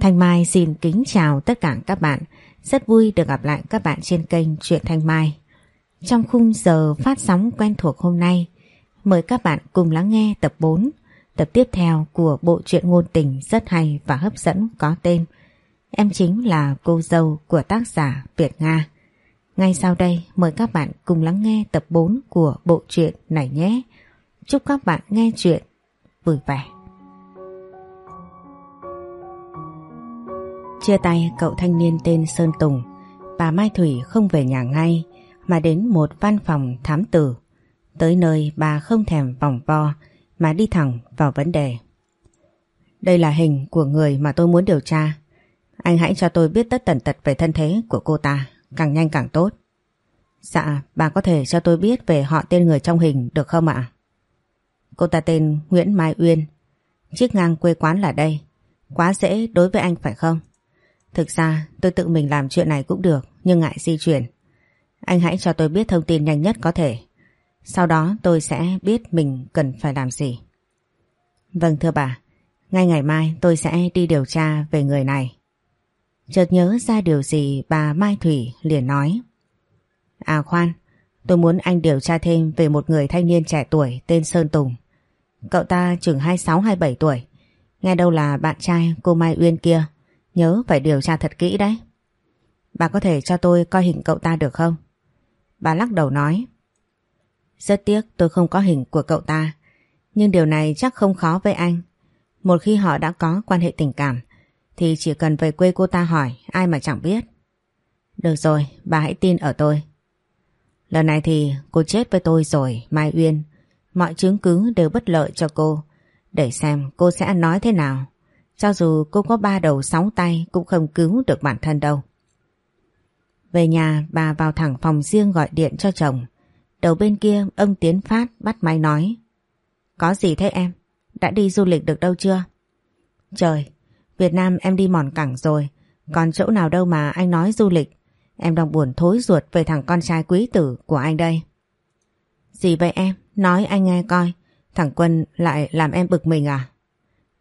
Thanh Mai xin kính chào tất cả các bạn. Rất vui được gặp lại các bạn trên kênh Truyện Thanh Mai. Trong khung giờ phát sóng quen thuộc hôm nay, mời các bạn cùng lắng nghe tập 4, tập tiếp theo của bộ truyện ngôn tình rất hay và hấp dẫn có tên Em chính là cô dâu của tác giả Việt Nga. Ngay sau đây mời các bạn cùng lắng nghe tập 4 của bộ truyện này nhé. Chúc các bạn nghe chuyện vui vẻ. Chia tay cậu thanh niên tên Sơn Tùng, bà Mai Thủy không về nhà ngay mà đến một văn phòng thám tử. Tới nơi bà không thèm vòng vo mà đi thẳng vào vấn đề. Đây là hình của người mà tôi muốn điều tra. Anh hãy cho tôi biết tất tần tật về thân thế của cô ta, càng nhanh càng tốt. Dạ, bà có thể cho tôi biết về họ tên người trong hình được không ạ? Cô ta tên Nguyễn Mai Uyên, chiếc ngang quê quán là đây. Quá dễ đối với anh phải không? Thực ra tôi tự mình làm chuyện này cũng được nhưng ngại di chuyển. Anh hãy cho tôi biết thông tin nhanh nhất có thể. Sau đó tôi sẽ biết mình cần phải làm gì. Vâng thưa bà, ngay ngày mai tôi sẽ đi điều tra về người này. Chợt nhớ ra điều gì bà Mai Thủy liền nói. À khoan, tôi muốn anh điều tra thêm về một người thanh niên trẻ tuổi tên Sơn Tùng. Cậu ta chừng 26-27 tuổi. Nghe đâu là bạn trai cô Mai Uyên kia. Nhớ phải điều tra thật kỹ đấy. Bà có thể cho tôi coi hình cậu ta được không? Bà lắc đầu nói. Rất tiếc tôi không có hình của cậu ta. Nhưng điều này chắc không khó với anh. Một khi họ đã có quan hệ tình cảm thì chỉ cần về quê cô ta hỏi ai mà chẳng biết. Được rồi, bà hãy tin ở tôi. Lần này thì cô chết với tôi rồi, Mai Uyên. Mọi chứng cứ đều bất lợi cho cô. Để xem cô sẽ nói thế nào. Cho dù cô có ba đầu sáu tay cũng không cứu được bản thân đâu. Về nhà bà vào thẳng phòng riêng gọi điện cho chồng. Đầu bên kia ông Tiến Phát bắt máy nói. Có gì thế em? Đã đi du lịch được đâu chưa? Trời, Việt Nam em đi mòn cẳng rồi. Còn chỗ nào đâu mà anh nói du lịch. Em đang buồn thối ruột về thằng con trai quý tử của anh đây. Gì vậy em? Nói anh nghe coi. Thằng Quân lại làm em bực mình à?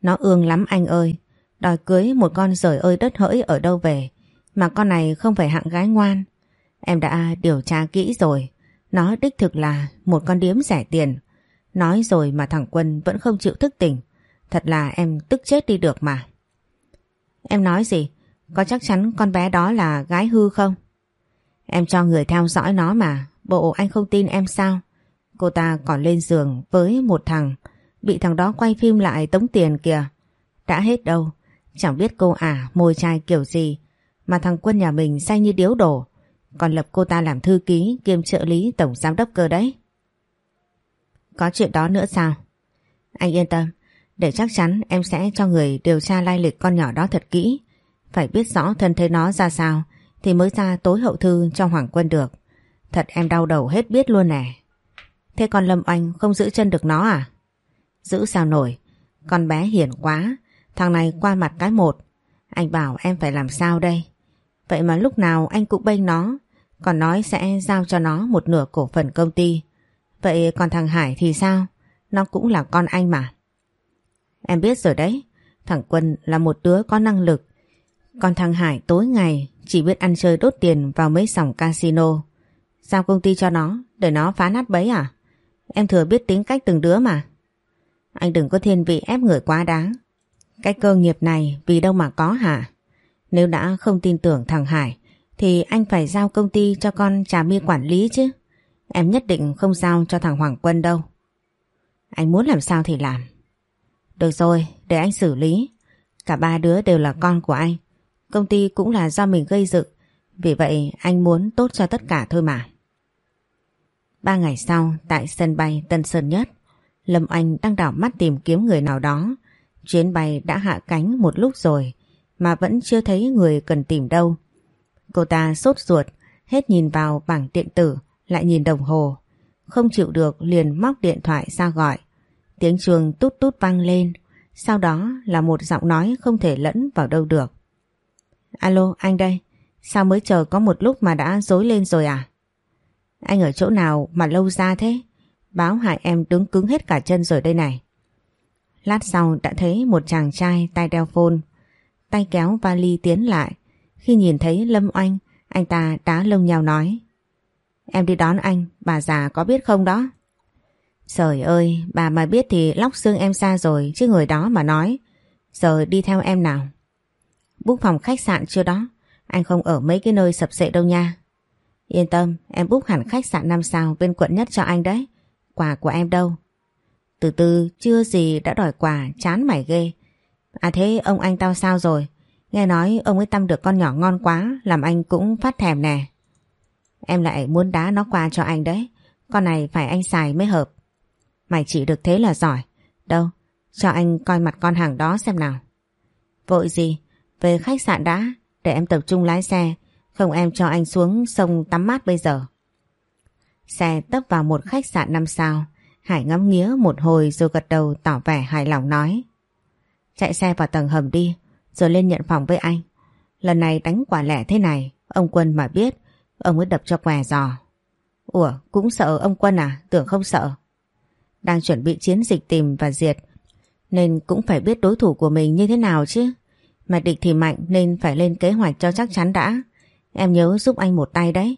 Nó ương lắm anh ơi. Đòi cưới một con rời ơi đất hỡi ở đâu về. Mà con này không phải hạng gái ngoan. Em đã điều tra kỹ rồi. Nó đích thực là một con điếm rẻ tiền. Nói rồi mà thằng Quân vẫn không chịu thức tỉnh. Thật là em tức chết đi được mà. Em nói gì? Có chắc chắn con bé đó là gái hư không? Em cho người theo dõi nó mà. Bộ anh không tin em sao? Cô ta còn lên giường với một thằng. Bị thằng đó quay phim lại tống tiền kìa. Đã hết đâu. Chẳng biết cô ả môi trai kiểu gì. Mà thằng quân nhà mình say như điếu đổ. Còn lập cô ta làm thư ký, kiêm trợ lý, tổng giám đốc cơ đấy. Có chuyện đó nữa sao? Anh yên tâm. Để chắc chắn em sẽ cho người điều tra lai lịch con nhỏ đó thật kỹ. Phải biết rõ thân thế nó ra sao, thì mới ra tối hậu thư cho Hoàng Quân được. Thật em đau đầu hết biết luôn nè. Thế còn Lâm Oanh không giữ chân được nó à? Giữ sao nổi. Con bé hiền quá. Thằng này qua mặt cái một. Anh bảo em phải làm sao đây? Vậy mà lúc nào anh cũng bênh nó. Còn nói sẽ giao cho nó một nửa cổ phần công ty. Vậy còn thằng Hải thì sao? Nó cũng là con anh mà. Em biết rồi đấy. Thằng Quân là một đứa có năng lực. Còn thằng Hải tối ngày chỉ biết ăn chơi đốt tiền vào mấy sòng casino. Giao công ty cho nó, để nó phá nát bấy à? Em thừa biết tính cách từng đứa mà. Anh đừng có thiên vị ép người quá đáng. Cái cơ nghiệp này vì đâu mà có hả? Nếu đã không tin tưởng thằng Hải thì anh phải giao công ty cho con Trà My quản lý chứ. Em nhất định không giao cho thằng Hoàng Quân đâu. Anh muốn làm sao thì làm. Được rồi, để anh xử lý. Cả ba đứa đều là con của anh. Công ty cũng là do mình gây dựng. Vì vậy anh muốn tốt cho tất cả thôi mà. Ba ngày sau, tại sân bay Tân Sơn Nhất, Lâm Anh đang đảo mắt tìm kiếm người nào đó. Chuyến bay đã hạ cánh một lúc rồi, mà vẫn chưa thấy người cần tìm đâu. Cô ta sốt ruột, hết nhìn vào bảng điện tử, lại nhìn đồng hồ. Không chịu được liền móc điện thoại ra gọi. Tiếng chuông tút tút vang lên, sau đó là một giọng nói không thể lẫn vào đâu được. Alo, anh đây. Sao mới chờ có một lúc mà đã dối lên rồi à? Anh ở chỗ nào mà lâu ra thế? Báo hại em đứng cứng hết cả chân rồi đây này. Lát sau đã thấy một chàng trai tay đeo phone. tay kéo vali tiến lại. Khi nhìn thấy Lâm Oanh, anh ta đá lông nhau nói. Em đi đón anh, bà già có biết không đó? Trời ơi, bà mà biết thì lóc xương em xa rồi chứ người đó mà nói. Giờ đi theo em nào. Búc phòng khách sạn chưa đó, anh không ở mấy cái nơi sập sệ đâu nha. Yên tâm, em búc hẳn khách sạn 5 sao bên quận nhất cho anh đấy. Quà của em đâu? Từ từ, chưa gì đã đòi quà, chán mày ghê. À thế ông anh tao sao rồi? Nghe nói ông ấy tâm được con nhỏ ngon quá, làm anh cũng phát thèm nè. Em lại muốn đá nó qua cho anh đấy. Con này phải anh xài mới hợp. Mày chỉ được thế là giỏi. Đâu, cho anh coi mặt con hàng đó xem nào. Vội gì? Về khách sạn đã, để em tập trung lái xe. Không em cho anh xuống sông tắm mát bây giờ. Xe tấp vào một khách sạn năm sao. Hải ngắm nghía một hồi rồi gật đầu tỏ vẻ hài lòng nói. Chạy xe vào tầng hầm đi, rồi lên nhận phòng với anh. Lần này đánh quả lẻ thế này, ông Quân mà biết, ông ấy đập cho què giò. Ủa, cũng sợ ông Quân à, tưởng không sợ. Đang chuẩn bị chiến dịch tìm và diệt, nên cũng phải biết đối thủ của mình như thế nào chứ. Mà địch thì mạnh nên phải lên kế hoạch cho chắc chắn đã. Em nhớ giúp anh một tay đấy.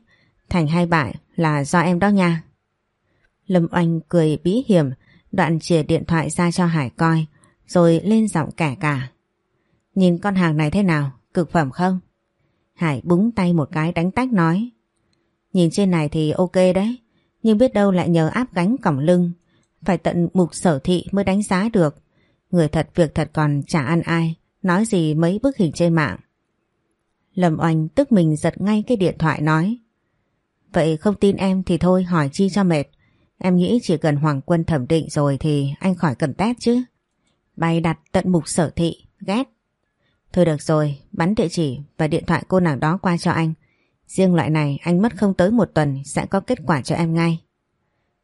Thành hai bại là do em đó nha. Lâm Oanh cười bí hiểm, đoạn chìa điện thoại ra cho Hải coi, rồi lên giọng kẻ cả. Nhìn con hàng này thế nào, cực phẩm không? Hải búng tay một cái đánh tách nói. Nhìn trên này thì ok đấy, nhưng biết đâu lại nhờ áp gánh cổng lưng. Phải tận mục sở thị mới đánh giá được. Người thật việc thật còn chả ăn ai, nói gì mấy bức hình trên mạng. Lâm Oanh tức mình giật ngay cái điện thoại nói. Vậy không tin em thì thôi hỏi chi cho mệt. Em nghĩ chỉ cần Hoàng Quân thẩm định rồi thì anh khỏi cần test chứ. Bày đặt tận mục sở thị, ghét. Thôi được rồi, bắn địa chỉ và điện thoại cô nàng đó qua cho anh. Riêng loại này anh mất không tới một tuần sẽ có kết quả cho em ngay.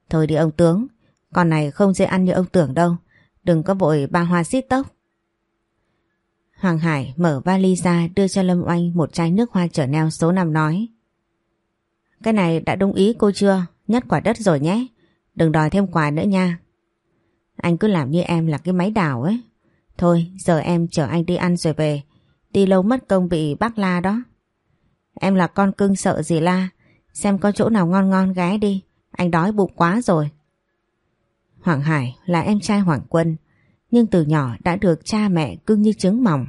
Thôi đi ông tướng, con này không dễ ăn như ông tưởng đâu. Đừng có vội ba hoa xít tốc. Hoàng Hải mở vali ra đưa cho Lâm Oanh một chai nước hoa trở neo số 5 nói. Cái này đã đúng ý cô chưa? Nhất quả đất rồi nhé. Đừng đòi thêm quà nữa nha. Anh cứ làm như em là cái máy đảo ấy. Thôi, giờ em chở anh đi ăn rồi về. Đi lâu mất công bị bác la đó. Em là con cưng sợ gì la. Xem có chỗ nào ngon ngon ghé đi. Anh đói bụng quá rồi. Hoàng Hải là em trai Hoàng Quân. Nhưng từ nhỏ đã được cha mẹ cưng như trứng mỏng.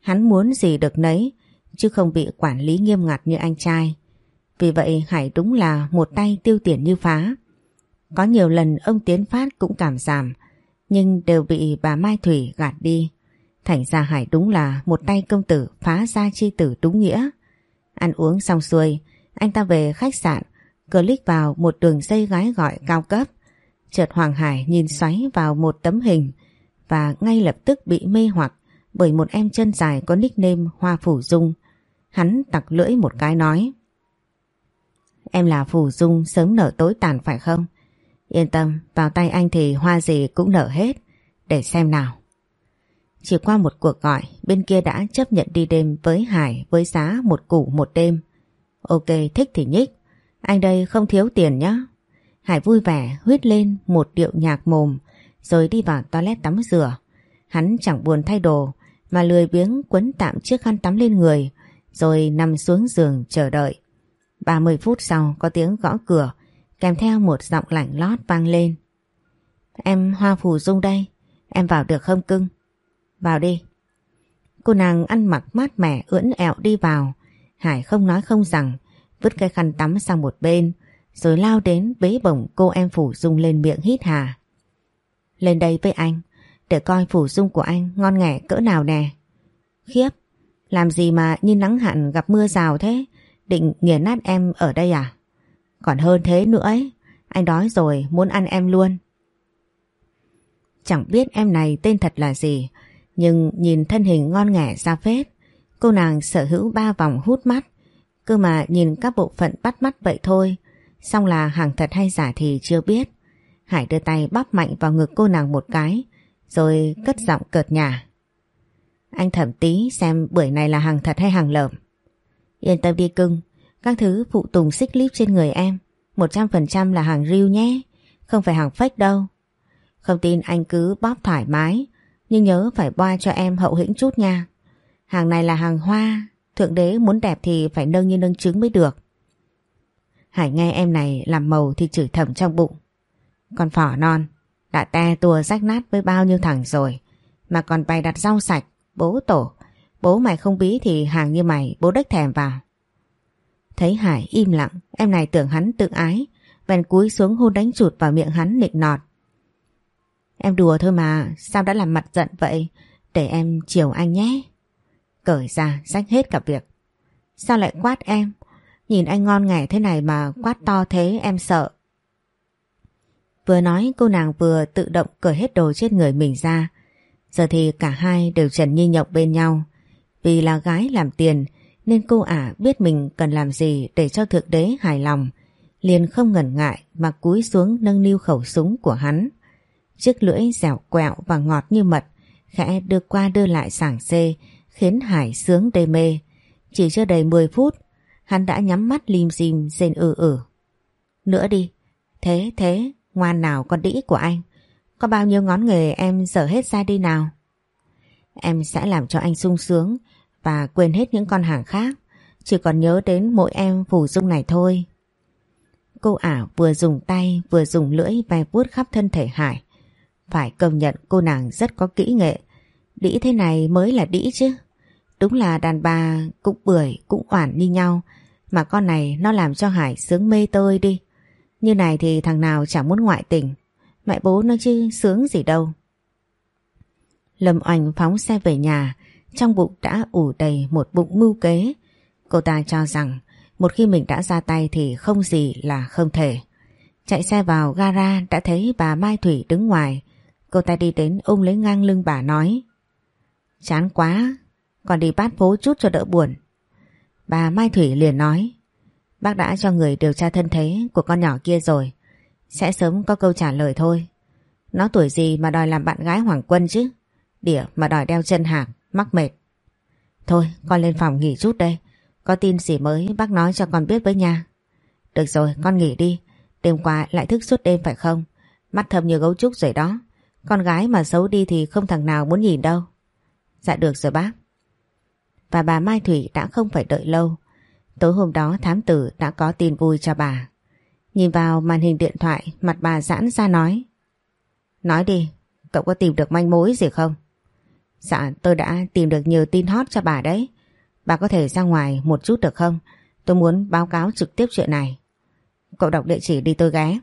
Hắn muốn gì được nấy. Chứ không bị quản lý nghiêm ngặt như anh trai. Vì vậy Hải đúng là một tay tiêu tiền như phá. Có nhiều lần ông Tiến Phát cũng cảm giảm, nhưng đều bị bà Mai Thủy gạt đi. Thành ra Hải đúng là một tay công tử phá ra chi tử đúng nghĩa. Ăn uống xong xuôi, anh ta về khách sạn, click vào một đường dây gái gọi cao cấp. Chợt Hoàng Hải nhìn xoáy vào một tấm hình và ngay lập tức bị mê hoặc bởi một em chân dài có nickname Hoa Phủ Dung. Hắn tặc lưỡi một cái nói. Em là phù Dung sớm nở tối tàn phải không? Yên tâm, vào tay anh thì hoa gì cũng nở hết. Để xem nào. Chỉ qua một cuộc gọi, bên kia đã chấp nhận đi đêm với Hải với giá một củ một đêm. Ok, thích thì nhích. Anh đây không thiếu tiền nhá. Hải vui vẻ huyết lên một điệu nhạc mồm rồi đi vào toilet tắm rửa. Hắn chẳng buồn thay đồ mà lười biếng quấn tạm chiếc khăn tắm lên người rồi nằm xuống giường chờ đợi. 30 phút sau có tiếng gõ cửa kèm theo một giọng lạnh lót vang lên. Em Hoa Phù Dung đây, em vào được không cưng? Vào đi. Cô nàng ăn mặc mát mẻ ưỡn ẹo đi vào. Hải không nói không rằng, vứt cái khăn tắm sang một bên, rồi lao đến bế bổng cô em Phủ Dung lên miệng hít hà. Lên đây với anh, để coi Phủ Dung của anh ngon nghẻ cỡ nào nè. Khiếp, làm gì mà như nắng hạn gặp mưa rào thế? Định nghiền nát em ở đây à? Còn hơn thế nữa ấy, anh đói rồi muốn ăn em luôn. Chẳng biết em này tên thật là gì, nhưng nhìn thân hình ngon nghẻ ra phết. Cô nàng sở hữu ba vòng hút mắt, cơ mà nhìn các bộ phận bắt mắt vậy thôi. Xong là hàng thật hay giả thì chưa biết. Hải đưa tay bắp mạnh vào ngực cô nàng một cái, rồi cất giọng cợt nhả. Anh thẩm tí xem bưởi này là hàng thật hay hàng lợm. Yên tâm đi cưng, các thứ phụ tùng xích líp trên người em 100% là hàng real nhé Không phải hàng fake đâu Không tin anh cứ bóp thoải mái Nhưng nhớ phải boa cho em hậu hĩnh chút nha Hàng này là hàng hoa, thượng đế muốn đẹp thì phải nâng như nâng trứng mới được. Hải nghe em này làm màu thì chửi thầm trong bụng. Con phỏ non, đã te tua rách nát với bao nhiêu thằng rồi, mà còn bày đặt rau sạch, bố tổ. Bố mày không bí thì hàng như mày bố đếch thèm vào. Thấy Hải im lặng, em này tưởng hắn tự ái, bèn cúi xuống hôn đánh chụt vào miệng hắn nịnh nọt. Em đùa thôi mà, sao đã làm mặt giận vậy? Để em chiều anh nhé. Cởi ra, rách hết cả việc. Sao lại quát em? Nhìn anh ngon nghẻ thế này mà quát to thế em sợ. Vừa nói cô nàng vừa tự động cởi hết đồ trên người mình ra. Giờ thì cả hai đều trần như nhộng bên nhau. Vì là gái làm tiền nên cô ả biết mình cần làm gì để cho thượng đế hài lòng. Liền không ngần ngại mà cúi xuống nâng niu khẩu súng của hắn. Chiếc lưỡi dẻo quẹo và ngọt như mật khẽ đưa qua đưa lại sảng xê khiến Hải sướng đê mê. Chỉ chưa đầy 10 phút hắn đã nhắm mắt lim dim rên ừ ừ. Nữa đi, thế thế, ngoan nào con đĩ của anh. Có bao nhiêu ngón nghề em dở hết ra đi nào. Em sẽ làm cho anh sung sướng và quên hết những con hàng khác. Chỉ còn nhớ đến mỗi em phù dung này thôi. Cô ảo vừa dùng tay vừa dùng lưỡi ve vuốt khắp thân thể Hải. Phải công nhận cô nàng rất có kỹ nghệ. Đĩ thế này mới là đĩ chứ. Đúng là đàn bà cũng bưởi cũng oản như nhau mà con này nó làm cho Hải sướng mê tơi đi. Như này thì thằng nào chẳng muốn ngoại tình. Mẹ bố nó chứ sướng gì đâu. Lâm Oanh phóng xe về nhà, trong bụng đã ủ đầy một bụng mưu kế. Cô ta cho rằng một khi mình đã ra tay thì không gì là không thể. Chạy xe vào gara đã thấy bà Mai Thủy đứng ngoài. Cô ta đi đến ôm lấy ngang lưng bà nói. Chán quá, còn đi bát phố chút cho đỡ buồn. Bà Mai Thủy liền nói. Bác đã cho người điều tra thân thế của con nhỏ kia rồi. Sẽ sớm có câu trả lời thôi. Nó tuổi gì mà đòi làm bạn gái Hoàng Quân chứ? Đỉa mà đòi đeo chân hàng, mắc mệt. Thôi, con lên phòng nghỉ chút đây. Có tin gì mới bác nói cho con biết với nha. Được rồi, con nghỉ đi. Đêm qua lại thức suốt đêm phải không? Mắt thâm như gấu trúc rồi đó. Con gái mà xấu đi thì không thằng nào muốn nhìn đâu. Dạ được rồi bác. Và bà Mai Thủy đã không phải đợi lâu. Tối hôm đó thám tử đã có tin vui cho bà. Nhìn vào màn hình điện thoại, mặt bà giãn ra nói. Nói đi, cậu có tìm được manh mối gì không? Dạ, tôi đã tìm được nhiều tin hot cho bà đấy. Bà có thể ra ngoài một chút được không? Tôi muốn báo cáo trực tiếp chuyện này. Cậu đọc địa chỉ đi tôi ghé.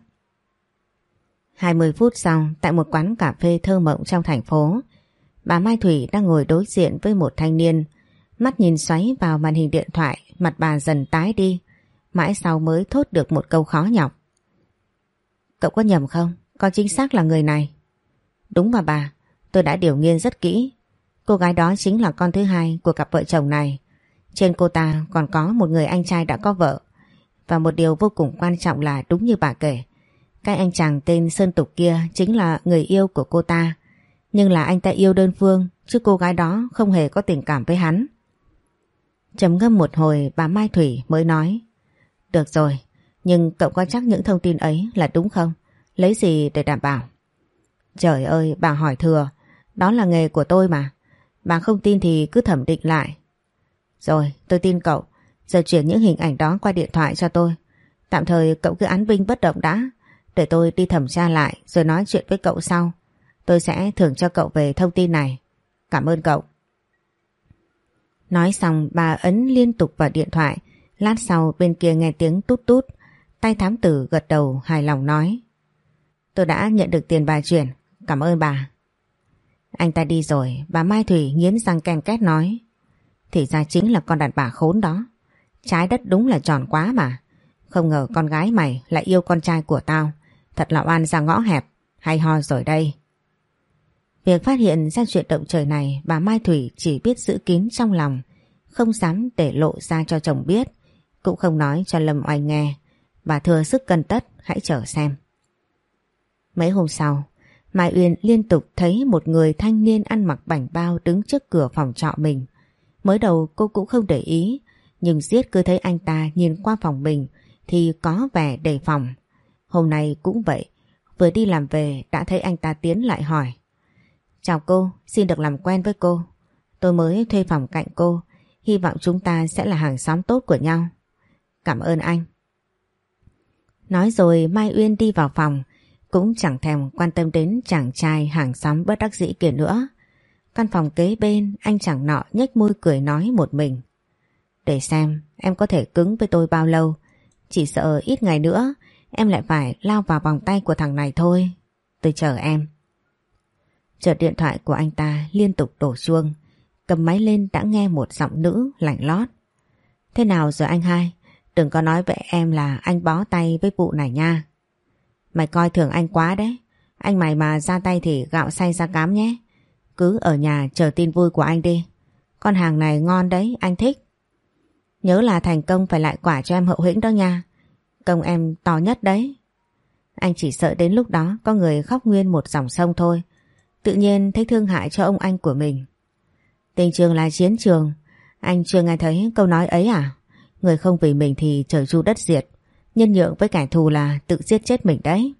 20 phút sau, tại một quán cà phê thơ mộng trong thành phố, bà Mai Thủy đang ngồi đối diện với một thanh niên, mắt nhìn xoáy vào màn hình điện thoại, mặt bà dần tái đi, mãi sau mới thốt được một câu khó nhọc. Cậu có nhầm không? Có chính xác là người này. Đúng mà bà, tôi đã điều nghiên rất kỹ. Cô gái đó chính là con thứ hai của cặp vợ chồng này. Trên cô ta còn có một người anh trai đã có vợ. Và một điều vô cùng quan trọng là đúng như bà kể. Cái anh chàng tên Sơn Tục kia chính là người yêu của cô ta. Nhưng là anh ta yêu đơn phương, chứ cô gái đó không hề có tình cảm với hắn. Trầm ngâm một hồi bà Mai Thủy mới nói. Được rồi, nhưng cậu có chắc những thông tin ấy là đúng không? Lấy gì để đảm bảo? Trời ơi, bà hỏi thừa. Đó là nghề của tôi mà. Bà không tin thì cứ thẩm định lại. Rồi, tôi tin cậu. Giờ chuyển những hình ảnh đó qua điện thoại cho tôi. Tạm thời cậu cứ án binh bất động đã. Để tôi đi thẩm tra lại rồi nói chuyện với cậu sau. Tôi sẽ thưởng cho cậu về thông tin này. Cảm ơn cậu. Nói xong bà ấn liên tục vào điện thoại. Lát sau bên kia nghe tiếng tút tút. Tay thám tử gật đầu hài lòng nói. Tôi đã nhận được tiền bà chuyển. Cảm ơn bà. Anh ta đi rồi, bà Mai Thủy nghiến răng ken két nói. Thì ra chính là con đàn bà khốn đó. Trái đất đúng là tròn quá mà. Không ngờ con gái mày lại yêu con trai của tao. Thật là oan ra ngõ hẹp. Hay ho rồi đây. Việc phát hiện ra chuyện động trời này bà Mai Thủy chỉ biết giữ kín trong lòng. Không dám để lộ ra cho chồng biết. Cũng không nói cho Lâm Oanh nghe. Bà thừa sức cân tất hãy chờ xem. Mấy hôm sau Mai Uyên liên tục thấy một người thanh niên ăn mặc bảnh bao đứng trước cửa phòng trọ mình. Mới đầu cô cũng không để ý, nhưng giết cứ thấy anh ta nhìn qua phòng mình thì có vẻ đề phòng. Hôm nay cũng vậy, vừa đi làm về đã thấy anh ta tiến lại hỏi. Chào cô, xin được làm quen với cô. Tôi mới thuê phòng cạnh cô, hy vọng chúng ta sẽ là hàng xóm tốt của nhau. Cảm ơn anh. Nói rồi Mai Uyên đi vào phòng, cũng chẳng thèm quan tâm đến chàng trai hàng xóm bất đắc dĩ kia nữa. Căn phòng kế bên, anh chàng nọ nhếch môi cười nói một mình. Để xem, em có thể cứng với tôi bao lâu. Chỉ sợ ít ngày nữa, em lại phải lao vào vòng tay của thằng này thôi. Tôi chờ em. Chợt điện thoại của anh ta liên tục đổ chuông. Cầm máy lên đã nghe một giọng nữ lạnh lót. Thế nào rồi anh hai? Đừng có nói với em là anh bó tay với vụ này nha. Mày coi thường anh quá đấy. Anh mày mà ra tay thì gạo say ra cám nhé. Cứ ở nhà chờ tin vui của anh đi. Con hàng này ngon đấy, anh thích. Nhớ là thành công phải lại quả cho em hậu hĩnh đó nha. Công em to nhất đấy. Anh chỉ sợ đến lúc đó có người khóc nguyên một dòng sông thôi. Tự nhiên thấy thương hại cho ông anh của mình. Tình trường là chiến trường. Anh chưa nghe thấy câu nói ấy à? Người không vì mình thì trời chu đất diệt. Nhân nhượng với kẻ thù là tự giết chết mình đấy.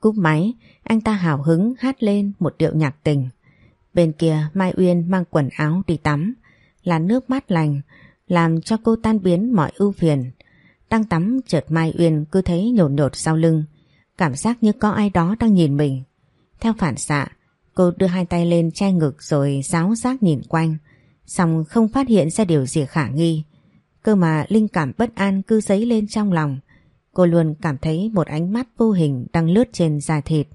Cúp máy, anh ta hào hứng hát lên một điệu nhạc tình. Bên kia Mai Uyên mang quần áo đi tắm, là nước mát lành, làm cho cô tan biến mọi ưu phiền. Đang tắm chợt Mai Uyên cứ thấy nhột nhột sau lưng, cảm giác như có ai đó đang nhìn mình. Theo phản xạ, cô đưa hai tay lên che ngực rồi giáo giác nhìn quanh, xong không phát hiện ra điều gì khả nghi. Cơ mà linh cảm bất an cứ dấy lên trong lòng. Cô luôn cảm thấy một ánh mắt vô hình đang lướt trên da thịt.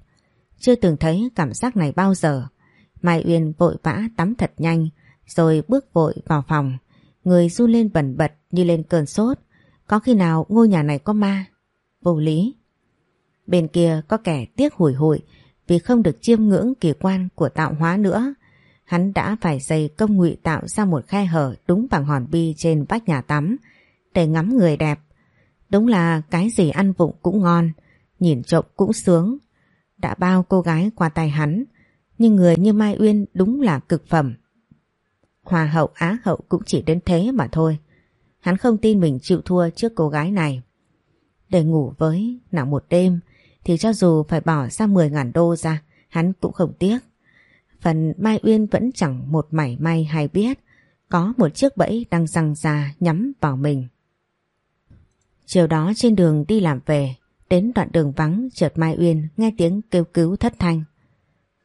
Chưa từng thấy cảm giác này bao giờ. Mai Uyên vội vã tắm thật nhanh, rồi bước vội vào phòng. Người run lên bẩn bật như lên cơn sốt. Có khi nào ngôi nhà này có ma? Vô lý. Bên kia có kẻ tiếc hủi hụi vì không được chiêm ngưỡng kỳ quan của tạo hóa nữa. Hắn đã phải dày công ngụy tạo ra một khe hở đúng bằng hòn bi trên vách nhà tắm để ngắm người đẹp. Đúng là cái gì ăn vụng cũng ngon, nhìn trộm cũng sướng. Đã bao cô gái qua tay hắn, nhưng người như Mai Uyên đúng là cực phẩm. Hòa hậu á hậu cũng chỉ đến thế mà thôi. Hắn không tin mình chịu thua trước cô gái này. Để ngủ với nào một đêm thì cho dù phải bỏ ra 10.000 đô ra, hắn cũng không tiếc. Phần Mai Uyên vẫn chẳng một mảy may hay biết có một chiếc bẫy đang răng ra nhắm vào mình. Chiều đó trên đường đi làm về, đến đoạn đường vắng chợt Mai Uyên nghe tiếng kêu cứu thất thanh.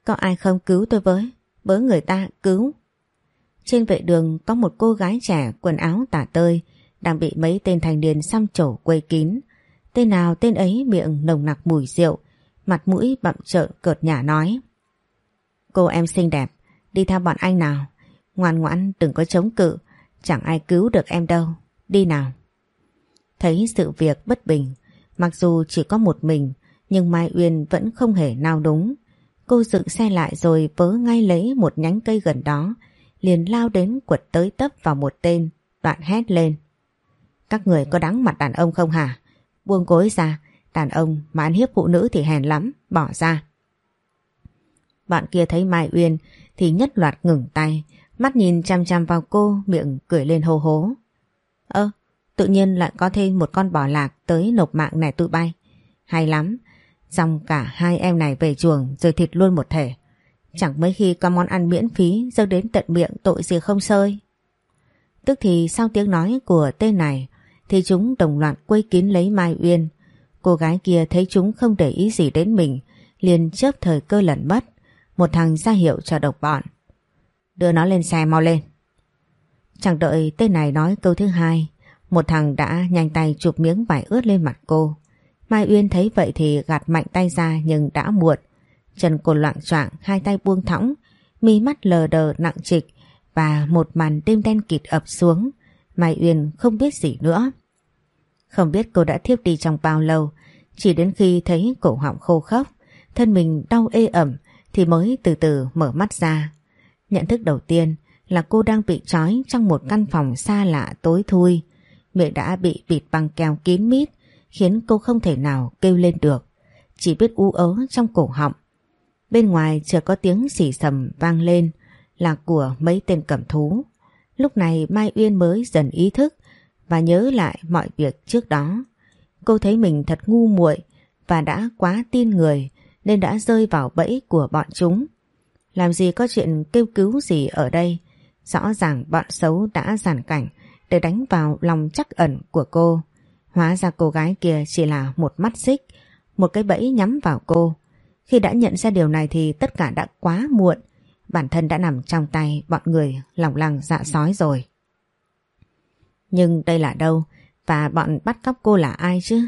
Có ai không cứu tôi với? Bớ người ta cứu. Trên vệ đường có một cô gái trẻ quần áo tả tơi đang bị mấy tên thanh niên xăm trổ quây kín. Tên nào tên ấy miệng nồng nặc mùi rượu, mặt mũi bậm trợn cợt nhả nói. Cô em xinh đẹp, đi theo bọn anh nào. Ngoan ngoãn đừng có chống cự, chẳng ai cứu được em đâu. Đi nào. Thấy sự việc bất bình, mặc dù chỉ có một mình, nhưng Mai Uyên vẫn không hề nào đúng. Cô dựng xe lại rồi vớ ngay lấy một nhánh cây gần đó, liền lao đến quật tới tấp vào một tên, đoạn hét lên. Các người có đáng mặt đàn ông không hả? Buông gối ra, đàn ông mà ăn hiếp phụ nữ thì hèn lắm, bỏ ra. Bạn kia thấy Mai Uyên thì nhất loạt ngừng tay, mắt nhìn chăm chăm vào cô, miệng cười lên hô hố. Ơ, tự nhiên lại có thêm một con bò lạc tới nộp mạng này tụi bay. Hay lắm, dòng cả hai em này về chuồng rồi thịt luôn một thể. Chẳng mấy khi có món ăn miễn phí dâng đến tận miệng tội gì không sơi. Tức thì sau tiếng nói của tên này thì chúng đồng loạt quây kín lấy Mai Uyên. Cô gái kia thấy chúng không để ý gì đến mình liền chớp thời cơ lẩn mất. Một thằng ra hiệu cho độc bọn. Đưa nó lên xe mau lên. Chẳng đợi tên này nói câu thứ hai một thằng đã nhanh tay chụp miếng vải ướt lên mặt cô. Mai Uyên thấy vậy thì gạt mạnh tay ra nhưng đã muộn. Chân cô loạn choạng hai tay buông thõng, mi mắt lờ đờ nặng trịch và một màn đêm đen kịt ập xuống. Mai Uyên không biết gì nữa. Không biết cô đã thiếp đi trong bao lâu, chỉ đến khi thấy cổ họng khô khốc, thân mình đau ê ẩm thì mới từ từ mở mắt ra. Nhận thức đầu tiên là cô đang bị trói trong một căn phòng xa lạ tối thui. Miệng đã bị bịt bằng keo kín mít, khiến cô không thể nào kêu lên được. Chỉ biết u ớ trong cổ họng. Bên ngoài chợt có tiếng xỉ sầm vang lên, là của mấy tên cẩm thú. Lúc này Mai Uyên mới dần ý thức và nhớ lại mọi việc trước đó. Cô thấy mình thật ngu muội và đã quá tin người nên đã rơi vào bẫy của bọn chúng. Làm gì có chuyện kêu cứu gì ở đây. Rõ ràng bọn xấu đã giàn cảnh để đánh vào lòng chắc ẩn của cô. Hóa ra cô gái kia chỉ là một mắt xích, một cái bẫy nhắm vào cô. Khi đã nhận ra điều này thì tất cả đã quá muộn. Bản thân đã nằm trong tay bọn người lòng lăng dạ sói rồi. Nhưng đây là đâu? Và bọn bắt cóc cô là ai chứ?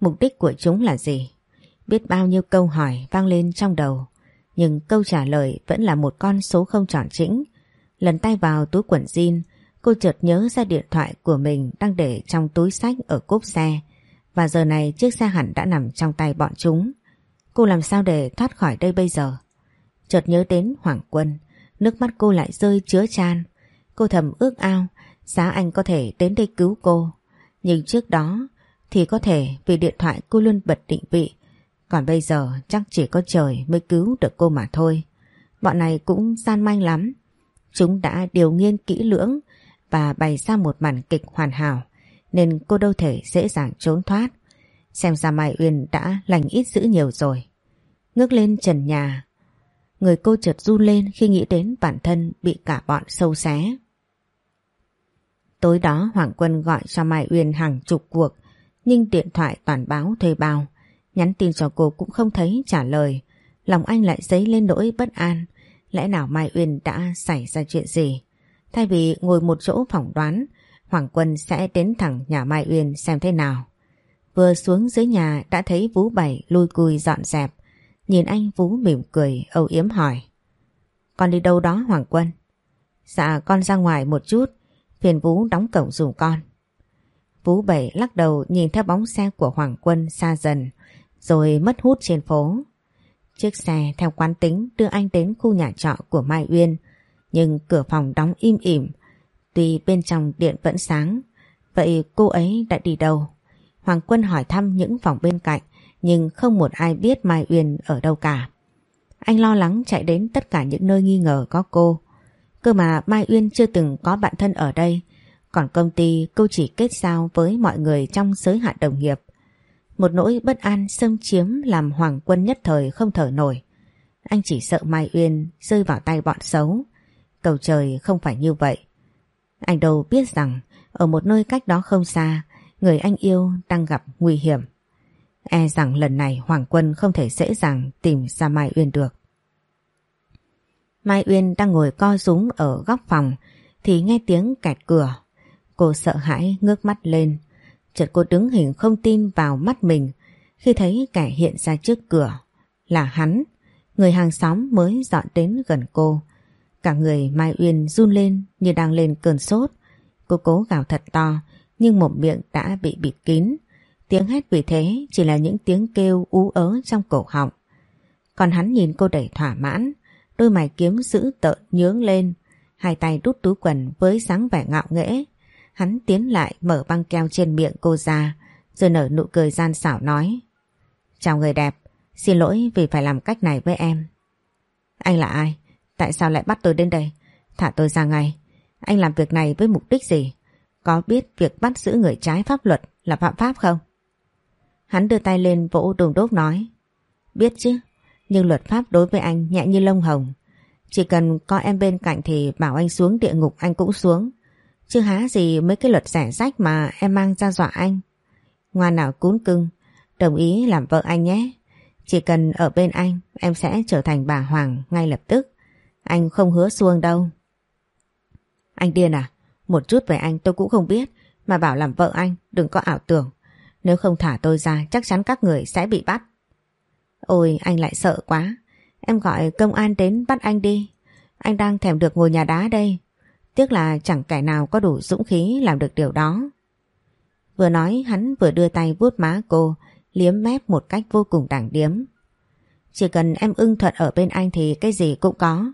Mục đích của chúng là gì? Biết bao nhiêu câu hỏi vang lên trong đầu. Nhưng câu trả lời vẫn là một con số không tròn chỉnh. Lần tay vào túi quần jean, cô chợt nhớ ra điện thoại của mình đang để trong túi sách ở cốp xe. Và giờ này chiếc xe hẳn đã nằm trong tay bọn chúng. Cô làm sao để thoát khỏi đây bây giờ? Chợt nhớ đến Hoàng Quân, nước mắt cô lại rơi chứa chan. Cô thầm ước ao, giá anh có thể đến đây cứu cô. Nhưng trước đó thì có thể vì điện thoại cô luôn bật định vị. Còn bây giờ chắc chỉ có trời mới cứu được cô mà thôi. Bọn này cũng gian manh lắm. Chúng đã điều nghiên kỹ lưỡng và bày ra một màn kịch hoàn hảo nên cô đâu thể dễ dàng trốn thoát. Xem ra Mai Uyên đã lành ít dữ nhiều rồi. Ngước lên trần nhà, người cô chợt run lên khi nghĩ đến bản thân bị cả bọn sâu xé. Tối đó Hoàng Quân gọi cho Mai Uyên hàng chục cuộc nhưng điện thoại toàn báo thuê bao. Nhắn tin cho cô cũng không thấy trả lời. Lòng anh lại dấy lên nỗi bất an. Lẽ nào Mai Uyên đã xảy ra chuyện gì? Thay vì ngồi một chỗ phỏng đoán, Hoàng Quân sẽ đến thẳng nhà Mai Uyên xem thế nào. Vừa xuống dưới nhà đã thấy Vũ Bảy lui cùi dọn dẹp. Nhìn anh Vũ mỉm cười, âu yếm hỏi. Con đi đâu đó Hoàng Quân? Dạ con ra ngoài một chút, phiền Vũ đóng cổng dùm con. Vũ Bảy lắc đầu nhìn theo bóng xe của Hoàng Quân xa dần, rồi mất hút trên phố. Chiếc xe theo quán tính đưa anh đến khu nhà trọ của Mai Uyên, nhưng cửa phòng đóng im ỉm, tuy bên trong điện vẫn sáng. Vậy cô ấy đã đi đâu? Hoàng Quân hỏi thăm những phòng bên cạnh, nhưng không một ai biết Mai Uyên ở đâu cả. Anh lo lắng chạy đến tất cả những nơi nghi ngờ có cô. Cơ mà Mai Uyên chưa từng có bạn thân ở đây, còn công ty cô chỉ kết giao với mọi người trong giới hạn đồng nghiệp. Một nỗi bất an xâm chiếm làm Hoàng Quân nhất thời không thở nổi. Anh chỉ sợ Mai Uyên rơi vào tay bọn xấu. Cầu trời không phải như vậy. Anh đâu biết rằng ở một nơi cách đó không xa, người anh yêu đang gặp nguy hiểm. E rằng lần này Hoàng Quân không thể dễ dàng tìm ra Mai Uyên được. Mai Uyên đang ngồi co rúm ở góc phòng thì nghe tiếng kẹt cửa. Cô sợ hãi ngước mắt lên. Chợt cô đứng hình không tin vào mắt mình khi thấy kẻ hiện ra trước cửa. Là hắn, người hàng xóm mới dọn đến gần cô. Cả người Mai Uyên run lên như đang lên cơn sốt. Cô cố gào thật to nhưng một miệng đã bị bịt kín. Tiếng hét vì thế chỉ là những tiếng kêu ú ớ trong cổ họng. Còn hắn nhìn cô đầy thỏa mãn, đôi mày kiếm giữ tợn nhướng lên, hai tay đút túi quần với dáng vẻ ngạo nghễ. Hắn tiến lại mở băng keo trên miệng cô ra, rồi nở nụ cười gian xảo nói. Chào người đẹp, xin lỗi vì phải làm cách này với em. Anh là ai? Tại sao lại bắt tôi đến đây? Thả tôi ra ngay. Anh làm việc này với mục đích gì? Có biết việc bắt giữ người trái pháp luật là phạm pháp không? Hắn đưa tay lên vỗ đùng đốt nói. Biết chứ, nhưng luật pháp đối với anh nhẹ như lông hồng. Chỉ cần có em bên cạnh thì bảo anh xuống địa ngục anh cũng xuống. Chứ há gì mấy cái luật rẻ rách mà em mang ra dọa anh. Ngoan nào cún cưng, đồng ý làm vợ anh nhé. Chỉ cần ở bên anh, em sẽ trở thành bà Hoàng ngay lập tức. Anh không hứa xuông đâu. Anh điên à? Một chút về anh tôi cũng không biết, mà bảo làm vợ anh, đừng có ảo tưởng. Nếu không thả tôi ra, chắc chắn các người sẽ bị bắt. Ôi, anh lại sợ quá. Em gọi công an đến bắt anh đi. Anh đang thèm được ngồi nhà đá đây. Tiếc là chẳng kẻ nào có đủ dũng khí làm được điều đó. Vừa nói hắn vừa đưa tay vuốt má cô, liếm mép một cách vô cùng đẳng điếm. Chỉ cần em ưng thuận ở bên anh thì cái gì cũng có.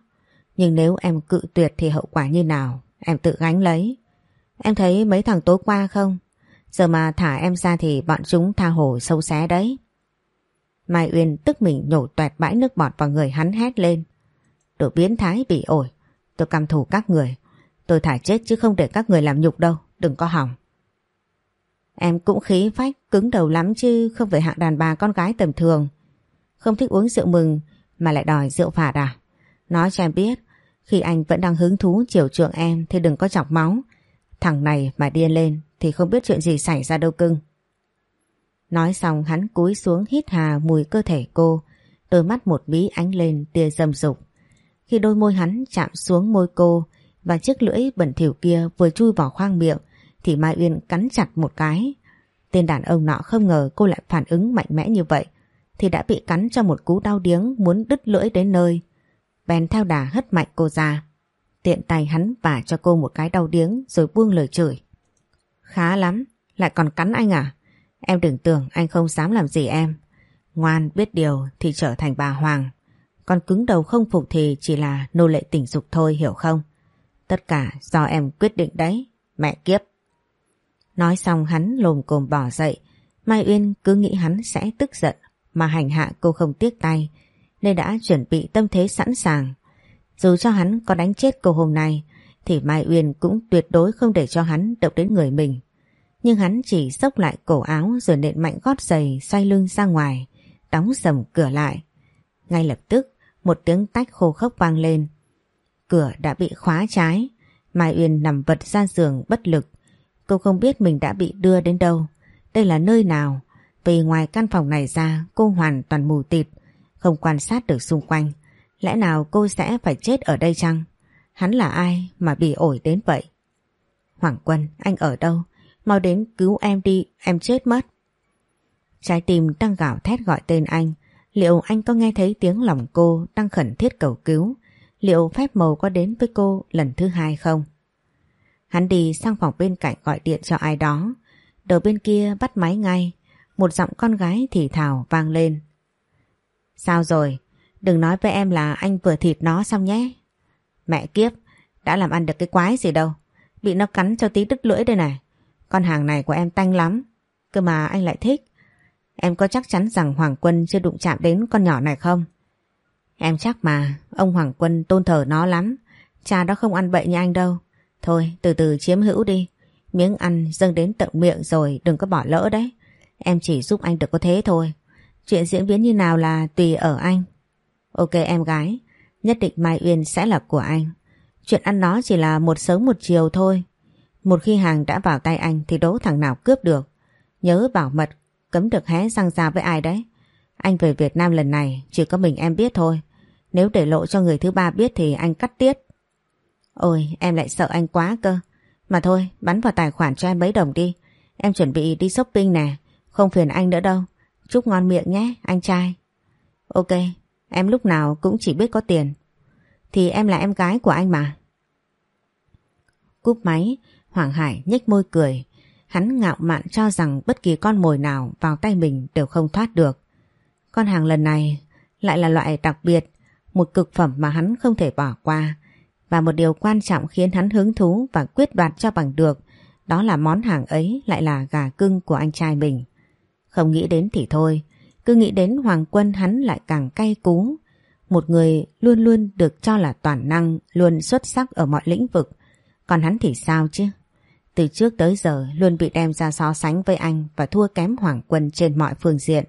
Nhưng nếu em cự tuyệt thì hậu quả như nào, em tự gánh lấy. Em thấy mấy thằng tối qua không? Giờ mà thả em ra thì bọn chúng tha hồ sâu xé đấy. Mai Uyên tức mình nhổ toẹt bãi nước bọt vào người hắn hét lên. Đồ biến thái bị ổi, tôi căm thù các người. Tôi thả chết chứ không để các người làm nhục đâu, đừng có hỏng. Em cũng khí phách, cứng đầu lắm chứ không phải hạng đàn bà con gái tầm thường. Không thích uống rượu mừng mà lại đòi rượu phạt à? Nói cho em biết, khi anh vẫn đang hứng thú chiều chuộng em thì đừng có chọc máu. Thằng này mà điên lên thì không biết chuyện gì xảy ra đâu cưng. Nói xong hắn cúi xuống hít hà mùi cơ thể cô, đôi mắt một bí ánh lên tia dâm dục. Khi đôi môi hắn chạm xuống môi cô và chiếc lưỡi bẩn thỉu kia vừa chui vào khoang miệng thì Mai Uyên cắn chặt một cái. Tên đàn ông nọ không ngờ cô lại phản ứng mạnh mẽ như vậy thì đã bị cắn cho một cú đau điếng muốn đứt lưỡi đến nơi. Bèn theo đà hất mạnh cô ra. Tiện tay hắn vả cho cô một cái đau điếng rồi buông lời chửi. Khá lắm, lại còn cắn anh à? Em đừng tưởng anh không dám làm gì em. Ngoan biết điều thì trở thành bà Hoàng. Còn cứng đầu không phục thì chỉ là nô lệ tình dục thôi hiểu không? Tất cả do em quyết định đấy, mẹ kiếp. Nói xong hắn lồm cồm bỏ dậy. Mai Uyên cứ nghĩ hắn sẽ tức giận mà hành hạ cô không tiếc tay nên đã chuẩn bị tâm thế sẵn sàng. Dù cho hắn có đánh chết cô hôm nay thì Mai Uyên cũng tuyệt đối không để cho hắn động đến người mình. Nhưng hắn chỉ xốc lại cổ áo rồi nện mạnh gót giày xoay lưng ra ngoài, đóng sầm cửa lại. Ngay lập tức một tiếng tách khô khốc vang lên. Cửa đã bị khóa trái, Mai Uyên nằm vật ra giường bất lực. Cô không biết mình đã bị đưa đến đâu, đây là nơi nào. Vì ngoài căn phòng này ra cô hoàn toàn mù tịt, không quan sát được xung quanh. Lẽ nào cô sẽ phải chết ở đây chăng? Hắn là ai mà bị ổi đến vậy? Hoàng Quân, anh ở đâu? Mau đến cứu em đi, em chết mất. Trái tim đang gào thét gọi tên anh. Liệu anh có nghe thấy tiếng lòng cô đang khẩn thiết cầu cứu? Liệu phép màu có đến với cô lần thứ hai không? Hắn đi sang phòng bên cạnh gọi điện cho ai đó. Đầu bên kia bắt máy ngay. Một giọng con gái thì thào vang lên. Sao rồi? Đừng nói với em là anh vừa thịt nó xong nhé. Mẹ kiếp, đã làm ăn được cái quái gì đâu. Bị nó cắn cho tí đứt lưỡi đây này. Con hàng này của em tanh lắm. Cơ mà anh lại thích. Em có chắc chắn rằng Hoàng Quân chưa đụng chạm đến con nhỏ này không? Em chắc mà, ông Hoàng Quân tôn thờ nó lắm. Cha đó không ăn bậy như anh đâu. Thôi, từ từ chiếm hữu đi. Miếng ăn dâng đến tận miệng rồi đừng có bỏ lỡ đấy. Em chỉ giúp anh được có thế thôi. Chuyện diễn biến như nào là tùy ở anh. Ok em gái, nhất định Mai Uyên sẽ là của anh. Chuyện ăn nó chỉ là một sớm một chiều thôi. Một khi hàng đã vào tay anh thì đố thằng nào cướp được. Nhớ bảo mật, cấm được hé răng ra với ai đấy. Anh về Việt Nam lần này, chỉ có mình em biết thôi. Nếu để lộ cho người thứ ba biết thì anh cắt tiết. Ôi, em lại sợ anh quá cơ. Mà thôi, bắn vào tài khoản cho em mấy đồng đi. Em chuẩn bị đi shopping nè. Không phiền anh nữa đâu. Chúc ngon miệng nhé, anh trai. Ok, em lúc nào cũng chỉ biết có tiền. Thì em là em gái của anh mà. Cúp máy, Hoàng Hải nhếch môi cười. Hắn ngạo mạn cho rằng bất kỳ con mồi nào vào tay mình đều không thoát được. Con hàng lần này lại là loại đặc biệt, một cực phẩm mà hắn không thể bỏ qua. Và một điều quan trọng khiến hắn hứng thú và quyết đoạt cho bằng được, đó là món hàng ấy lại là gà cưng của anh trai mình. Không nghĩ đến thì thôi, cứ nghĩ đến Hoàng Quân hắn lại càng cay cú. Một người luôn luôn được cho là toàn năng, luôn xuất sắc ở mọi lĩnh vực. Còn hắn thì sao chứ? Từ trước tới giờ luôn bị đem ra so sánh với anh và thua kém Hoàng Quân trên mọi phương diện.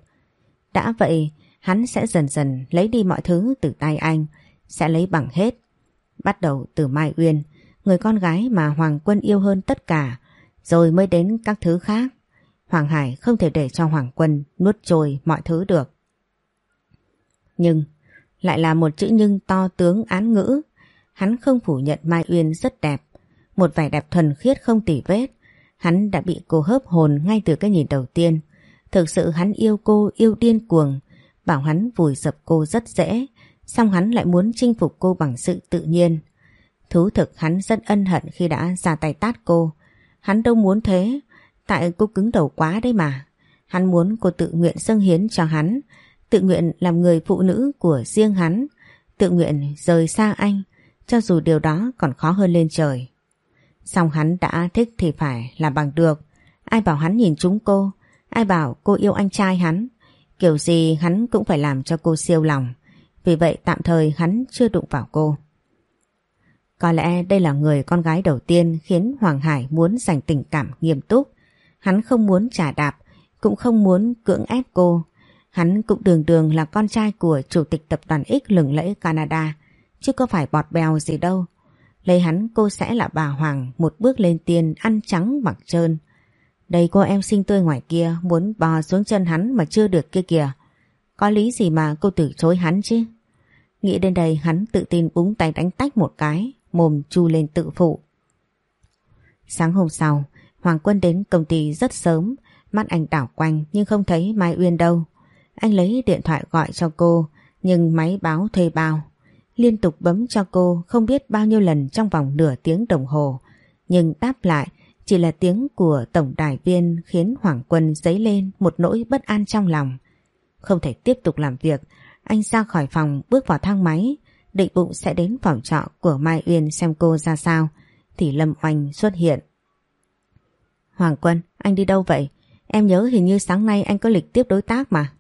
Đã vậy, hắn sẽ dần dần lấy đi mọi thứ từ tay anh, sẽ lấy bằng hết. Bắt đầu từ Mai Uyên, người con gái mà Hoàng Quân yêu hơn tất cả, rồi mới đến các thứ khác. Hoàng Hải không thể để cho Hoàng Quân nuốt trôi mọi thứ được. Nhưng, lại là một chữ nhưng to tướng án ngữ. Hắn không phủ nhận Mai Uyên rất đẹp, một vẻ đẹp thuần khiết không tỉ vết. Hắn đã bị cô hớp hồn ngay từ cái nhìn đầu tiên. Thực sự hắn yêu cô, yêu điên cuồng. Bảo hắn vùi dập cô rất dễ, xong hắn lại muốn chinh phục cô bằng sự tự nhiên. Thú thực hắn rất ân hận khi đã ra tay tát cô. Hắn đâu muốn thế, tại cô cứng đầu quá đấy mà. Hắn muốn cô tự nguyện dâng hiến cho hắn, tự nguyện làm người phụ nữ của riêng hắn, tự nguyện rời xa anh, cho dù điều đó còn khó hơn lên trời. Xong hắn đã thích thì phải làm bằng được. Ai bảo hắn nhìn chúng cô, ai bảo cô yêu anh trai hắn. Kiểu gì hắn cũng phải làm cho cô siêu lòng. Vì vậy tạm thời hắn chưa đụng vào cô. Có lẽ đây là người con gái đầu tiên khiến Hoàng Hải muốn dành tình cảm nghiêm túc. Hắn không muốn trả đạp, cũng không muốn cưỡng ép cô. Hắn cũng đường đường là con trai của chủ tịch tập đoàn X lừng lẫy Canada. chứ có phải bọt bèo gì đâu. Lấy hắn cô sẽ là bà Hoàng một bước lên tiên ăn trắng mặc trơn. Đây cô em sinh tươi ngoài kia muốn bò xuống chân hắn mà chưa được kia kìa. Có lý gì mà cô từ chối hắn chứ? Nghĩ đến đây hắn tự tin búng tay đánh tách một cái, mồm chu lên tự phụ. Sáng hôm sau, Hoàng Quân đến công ty rất sớm, mắt anh đảo quanh nhưng không thấy Mai Uyên đâu. Anh lấy điện thoại gọi cho cô, nhưng máy báo thuê bao. Liên tục bấm cho cô không biết bao nhiêu lần trong vòng nửa tiếng đồng hồ. Nhưng đáp lại chỉ là tiếng của tổng đài viên khiến Hoàng Quân dấy lên một nỗi bất an trong lòng. Không thể tiếp tục làm việc, anh ra khỏi phòng bước vào thang máy, định bụng sẽ đến phòng trọ của Mai Uyên xem cô ra sao, thì Lâm Oanh xuất hiện. Hoàng Quân, anh đi đâu vậy? Em nhớ hình như sáng nay anh có lịch tiếp đối tác mà.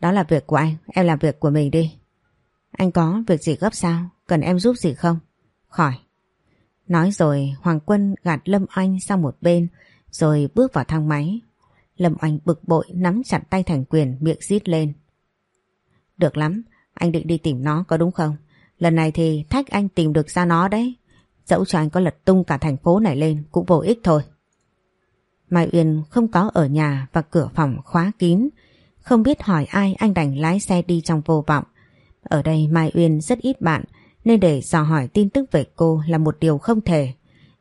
Đó là việc của anh, em làm việc của mình đi. Anh có việc gì gấp sao? Cần em giúp gì không? Khỏi. Nói rồi Hoàng Quân gạt Lâm Anh sang một bên rồi bước vào thang máy. Lâm Anh bực bội nắm chặt tay Thành Quyền miệng rít lên. Được lắm, anh định đi tìm nó có đúng không? Lần này thì thách anh tìm được ra nó đấy. Dẫu cho anh có lật tung cả thành phố này lên cũng vô ích thôi. Mai Uyên không có ở nhà và cửa phòng khóa kín. Không biết hỏi ai anh đành lái xe đi trong vô vọng. Ở đây Mai Uyên rất ít bạn nên để dò hỏi tin tức về cô là một điều không thể.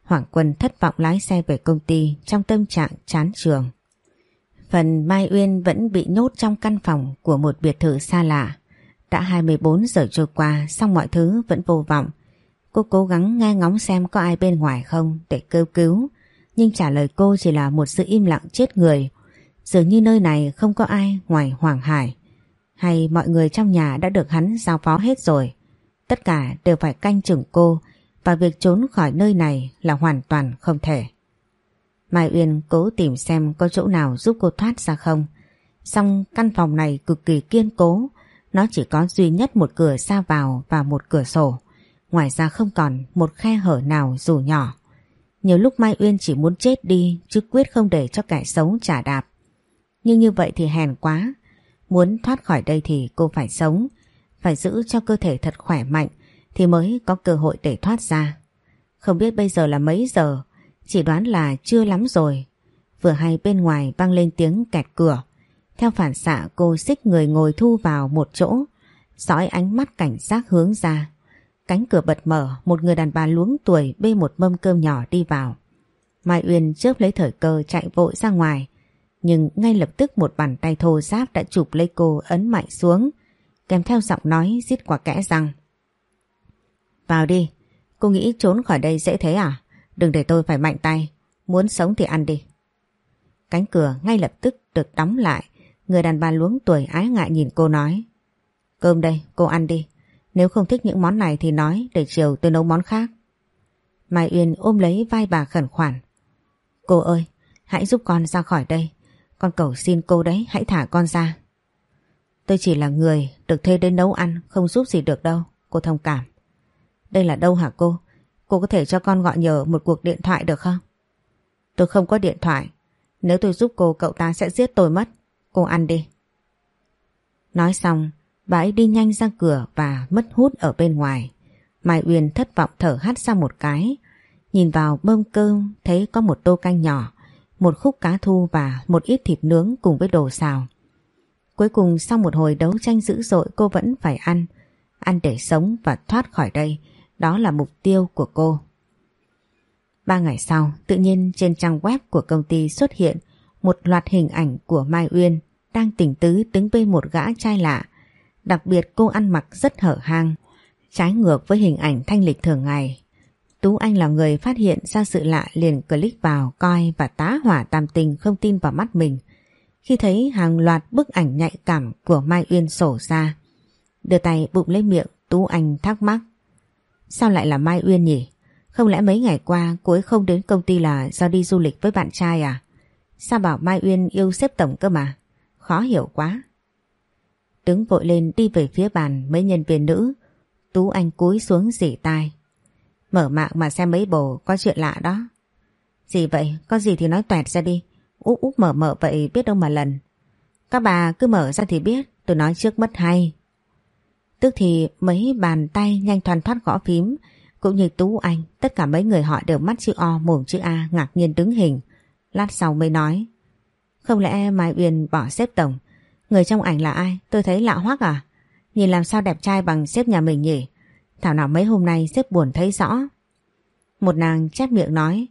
Hoàng Quân thất vọng lái xe về công ty trong tâm trạng chán trường. Phần Mai Uyên vẫn bị nhốt trong căn phòng của một biệt thự xa lạ. Đã 24 giờ trôi qua, xong mọi thứ vẫn vô vọng. Cô cố gắng nghe ngóng xem có ai bên ngoài không để kêu cứu. Nhưng trả lời cô chỉ là một sự im lặng chết người. Dường như nơi này không có ai ngoài Hoàng Hải. Hay mọi người trong nhà đã được hắn giao phó hết rồi. Tất cả đều phải canh chừng cô và việc trốn khỏi nơi này là hoàn toàn không thể. Mai Uyên cố tìm xem có chỗ nào giúp cô thoát ra không. Xong căn phòng này cực kỳ kiên cố, nó chỉ có duy nhất một cửa ra vào và một cửa sổ. Ngoài ra không còn một khe hở nào dù nhỏ. Nhiều lúc Mai Uyên chỉ muốn chết đi chứ quyết không để cho kẻ xấu trả đạp. Nhưng như vậy thì hèn quá. Muốn thoát khỏi đây thì cô phải sống, phải giữ cho cơ thể thật khỏe mạnh thì mới có cơ hội để thoát ra. Không biết bây giờ là mấy giờ, chỉ đoán là chưa lắm rồi. Vừa hay bên ngoài vang lên tiếng kẹt cửa. Theo phản xạ cô xích người ngồi thu vào một chỗ, dõi ánh mắt cảnh giác hướng ra. Cánh cửa bật mở, một người đàn bà luống tuổi bê một mâm cơm nhỏ đi vào. Mai Uyên chớp lấy thời cơ chạy vội ra ngoài, nhưng ngay lập tức một bàn tay thô ráp đã chụp lấy cô ấn mạnh xuống, kèm theo giọng nói giết quả kẽ rằng Vào đi, cô nghĩ trốn khỏi đây dễ thế à? Đừng để tôi phải mạnh tay, muốn sống thì ăn đi. Cánh cửa ngay lập tức được đóng lại, người đàn bà luống tuổi ái ngại nhìn cô nói. Cơm đây, cô ăn đi. Nếu không thích những món này thì nói để chiều tôi nấu món khác. Mai Uyên ôm lấy vai bà khẩn khoản. Cô ơi, hãy giúp con ra khỏi đây. Con cầu xin cô đấy, hãy thả con ra. Tôi chỉ là người được thuê đến nấu ăn, không giúp gì được đâu. Cô thông cảm. Đây là đâu hả cô? Cô có thể cho con gọi nhờ một cuộc điện thoại được không? Tôi không có điện thoại. Nếu tôi giúp cô cậu ta sẽ giết tôi mất. Cô ăn đi. Nói xong, bà ấy đi nhanh ra cửa và mất hút ở bên ngoài. Mai Uyên thất vọng thở hắt ra một cái. Nhìn vào bơm cơm thấy có một tô canh nhỏ, một khúc cá thu và một ít thịt nướng cùng với đồ xào. Cuối cùng sau một hồi đấu tranh dữ dội cô vẫn phải ăn. Ăn để sống và thoát khỏi đây. Đó là mục tiêu của cô. Ba ngày sau, tự nhiên trên trang web của công ty xuất hiện một loạt hình ảnh của Mai Uyên đang tỉnh tứ đứng bên một gã trai lạ. Đặc biệt cô ăn mặc rất hở hang, trái ngược với hình ảnh thanh lịch thường ngày. Tú Anh là người phát hiện ra sự lạ liền click vào coi và tá hỏa tam tình không tin vào mắt mình. Khi thấy hàng loạt bức ảnh nhạy cảm của Mai Uyên sổ ra, đưa tay bụng lấy miệng Tú Anh thắc mắc. Sao lại là Mai Uyên nhỉ? Không lẽ mấy ngày qua cô ấy không đến công ty là do đi du lịch với bạn trai à? Sao bảo Mai Uyên yêu xếp tổng cơ mà? Khó hiểu quá. Đứng vội lên đi về phía bàn mấy nhân viên nữ. Tú Anh cúi xuống dỉ tai. Mở mạng mà xem mấy bồ có chuyện lạ đó. Gì vậy? Có gì thì nói toẹt ra đi. Úp úp mở mở vậy biết đâu mà lần. Các bà cứ mở ra thì biết. Tôi nói trước mất hay. Tức thì mấy bàn tay nhanh thoăn thoát gõ phím cũng như Tú Anh, tất cả mấy người họ đều mắt chữ O mồm chữ A ngạc nhiên đứng hình. Lát sau mới nói Không lẽ Mai Uyên bỏ xếp tổng Người trong ảnh là ai? Tôi thấy lạ hoắc à? Nhìn làm sao đẹp trai bằng xếp nhà mình nhỉ? Thảo nào mấy hôm nay xếp buồn thấy rõ. Một nàng chép miệng nói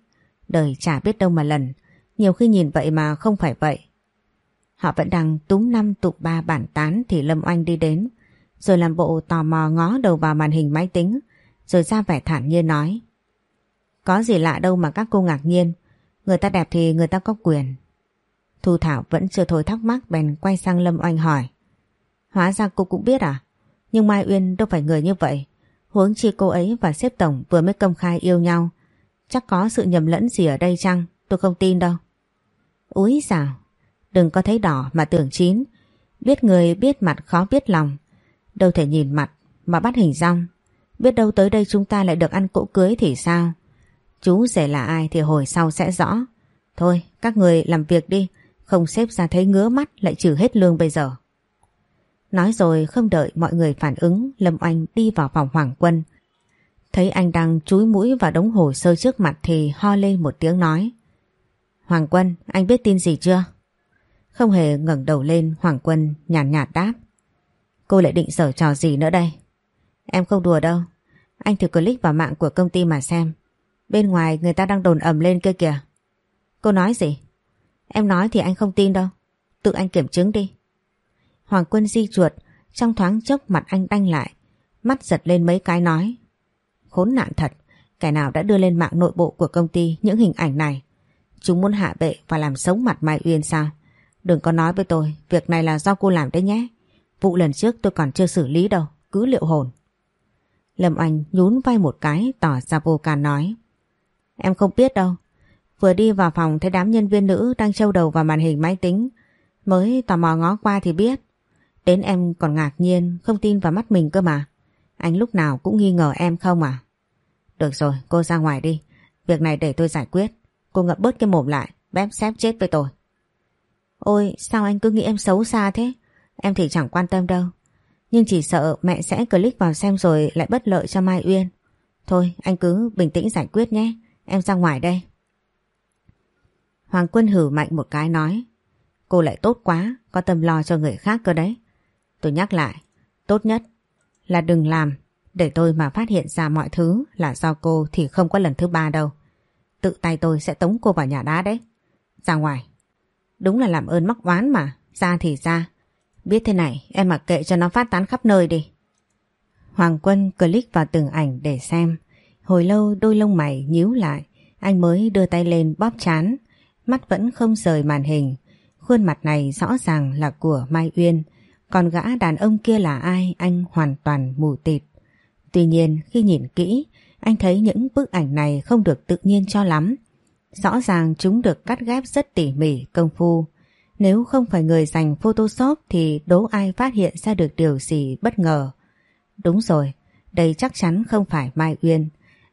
Đời chả biết đâu mà lần nhiều khi nhìn vậy mà không phải vậy. Họ vẫn đang túm năm tụ ba bản tán Thì Lâm Oanh đi đến, Rồi làm bộ tò mò ngó đầu vào màn hình máy tính, Rồi ra vẻ thản nhiên nói, Có gì lạ đâu mà các cô ngạc nhiên, Người ta đẹp thì người ta có quyền. Thu Thảo vẫn chưa thôi thắc mắc, Bèn quay sang Lâm Oanh hỏi, Hóa ra cô cũng biết à? Nhưng Mai Uyên đâu phải người như vậy. Huống chi cô ấy và xếp tổng vừa mới công khai yêu nhau, Chắc có sự nhầm lẫn gì ở đây chăng? Tôi không tin đâu. Úi dào Đừng có thấy đỏ mà tưởng chín. Biết người biết mặt khó biết lòng. Đâu thể nhìn mặt mà bắt hình rong Biết đâu tới đây chúng ta lại được ăn cỗ cưới thì sao? Chú rể là ai thì hồi sau sẽ rõ. Thôi, các người làm việc đi, Không xếp ra thấy ngứa mắt lại trừ hết lương bây giờ. Nói rồi không đợi mọi người phản ứng, Lâm Oanh đi vào phòng Hoàng Quân. Thấy anh đang chúi mũi vào đống hồ sơ trước mặt thì ho lên một tiếng nói. Hoàng Quân, anh biết tin gì chưa? Không hề ngẩng đầu lên Hoàng Quân nhàn nhạt, nhạt đáp. Cô lại định sở trò gì nữa đây? Em không đùa đâu. Anh thử click vào mạng của công ty mà xem. Bên ngoài người ta đang đồn ầm lên kia kìa. Cô nói gì? Em nói thì anh không tin đâu. Tự anh kiểm chứng đi. Hoàng Quân di chuột, trong thoáng chốc mặt anh đanh lại. Mắt giật lên mấy cái nói. Khốn nạn thật, kẻ nào đã đưa lên mạng nội bộ của công ty những hình ảnh này. Chúng muốn hạ bệ và làm sống mặt Mai Uyên sao? Đừng có nói với tôi, việc này là do cô làm đấy nhé. Vụ lần trước tôi còn chưa xử lý đâu, cứ liệu hồn. Lâm Anh nhún vai một cái tỏ ra vô can nói. Em không biết đâu. Vừa đi vào phòng thấy đám nhân viên nữ đang trâu đầu vào màn hình máy tính. Mới tò mò ngó qua thì biết. Đến em còn ngạc nhiên, không tin vào mắt mình cơ mà. Anh lúc nào cũng nghi ngờ em không à? Được rồi, cô ra ngoài đi. Việc này để tôi giải quyết. Cô ngậm bớt cái mồm lại, bép xếp chết với tôi. Ôi, sao anh cứ nghĩ em xấu xa thế? Em thì chẳng quan tâm đâu. Nhưng chỉ sợ mẹ sẽ click vào xem rồi lại bất lợi cho Mai Uyên. Thôi, anh cứ bình tĩnh giải quyết nhé. Em ra ngoài đây. Hoàng Quân hử mạnh một cái nói. Cô lại tốt quá, có tâm lo cho người khác cơ đấy. Tôi nhắc lại, tốt nhất là đừng làm để tôi mà phát hiện ra mọi thứ là do cô thì không có lần thứ ba đâu. Tự tay tôi sẽ tống cô vào nhà đá đấy. Ra ngoài. Đúng là làm ơn mắc oán mà. Ra thì ra. Biết thế này em mặc kệ cho nó phát tán khắp nơi đi. Hoàng Quân click vào từng ảnh để xem. Hồi lâu đôi lông mày nhíu lại. Anh mới đưa tay lên bóp chán. Mắt vẫn không rời màn hình. Khuôn mặt này rõ ràng là của Mai Uyên. Còn gã đàn ông kia là ai anh hoàn toàn mù tịt. Tuy nhiên khi nhìn kỹ, anh thấy những bức ảnh này không được tự nhiên cho lắm. Rõ ràng chúng được cắt ghép rất tỉ mỉ, công phu. Nếu không phải người dành Photoshop thì đố ai phát hiện ra được điều gì bất ngờ. Đúng rồi, đây chắc chắn không phải Mai Uyên.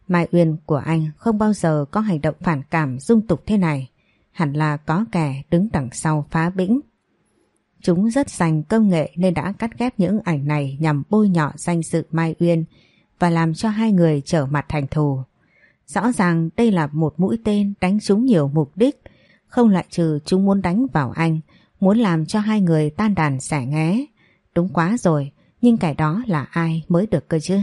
Mai Uyên của anh không bao giờ có hành động phản cảm dung tục thế này. Hẳn là có kẻ đứng đằng sau phá bĩnh. Chúng rất dành công nghệ nên đã cắt ghép những ảnh này nhằm bôi nhọ danh dự Mai Uyên và làm cho hai người trở mặt thành thù. Rõ ràng đây là một mũi tên đánh trúng nhiều mục đích, không lại trừ chúng muốn đánh vào anh, muốn làm cho hai người tan đàn xẻ nghé. Đúng quá rồi, nhưng cái đó là ai mới được cơ chứ?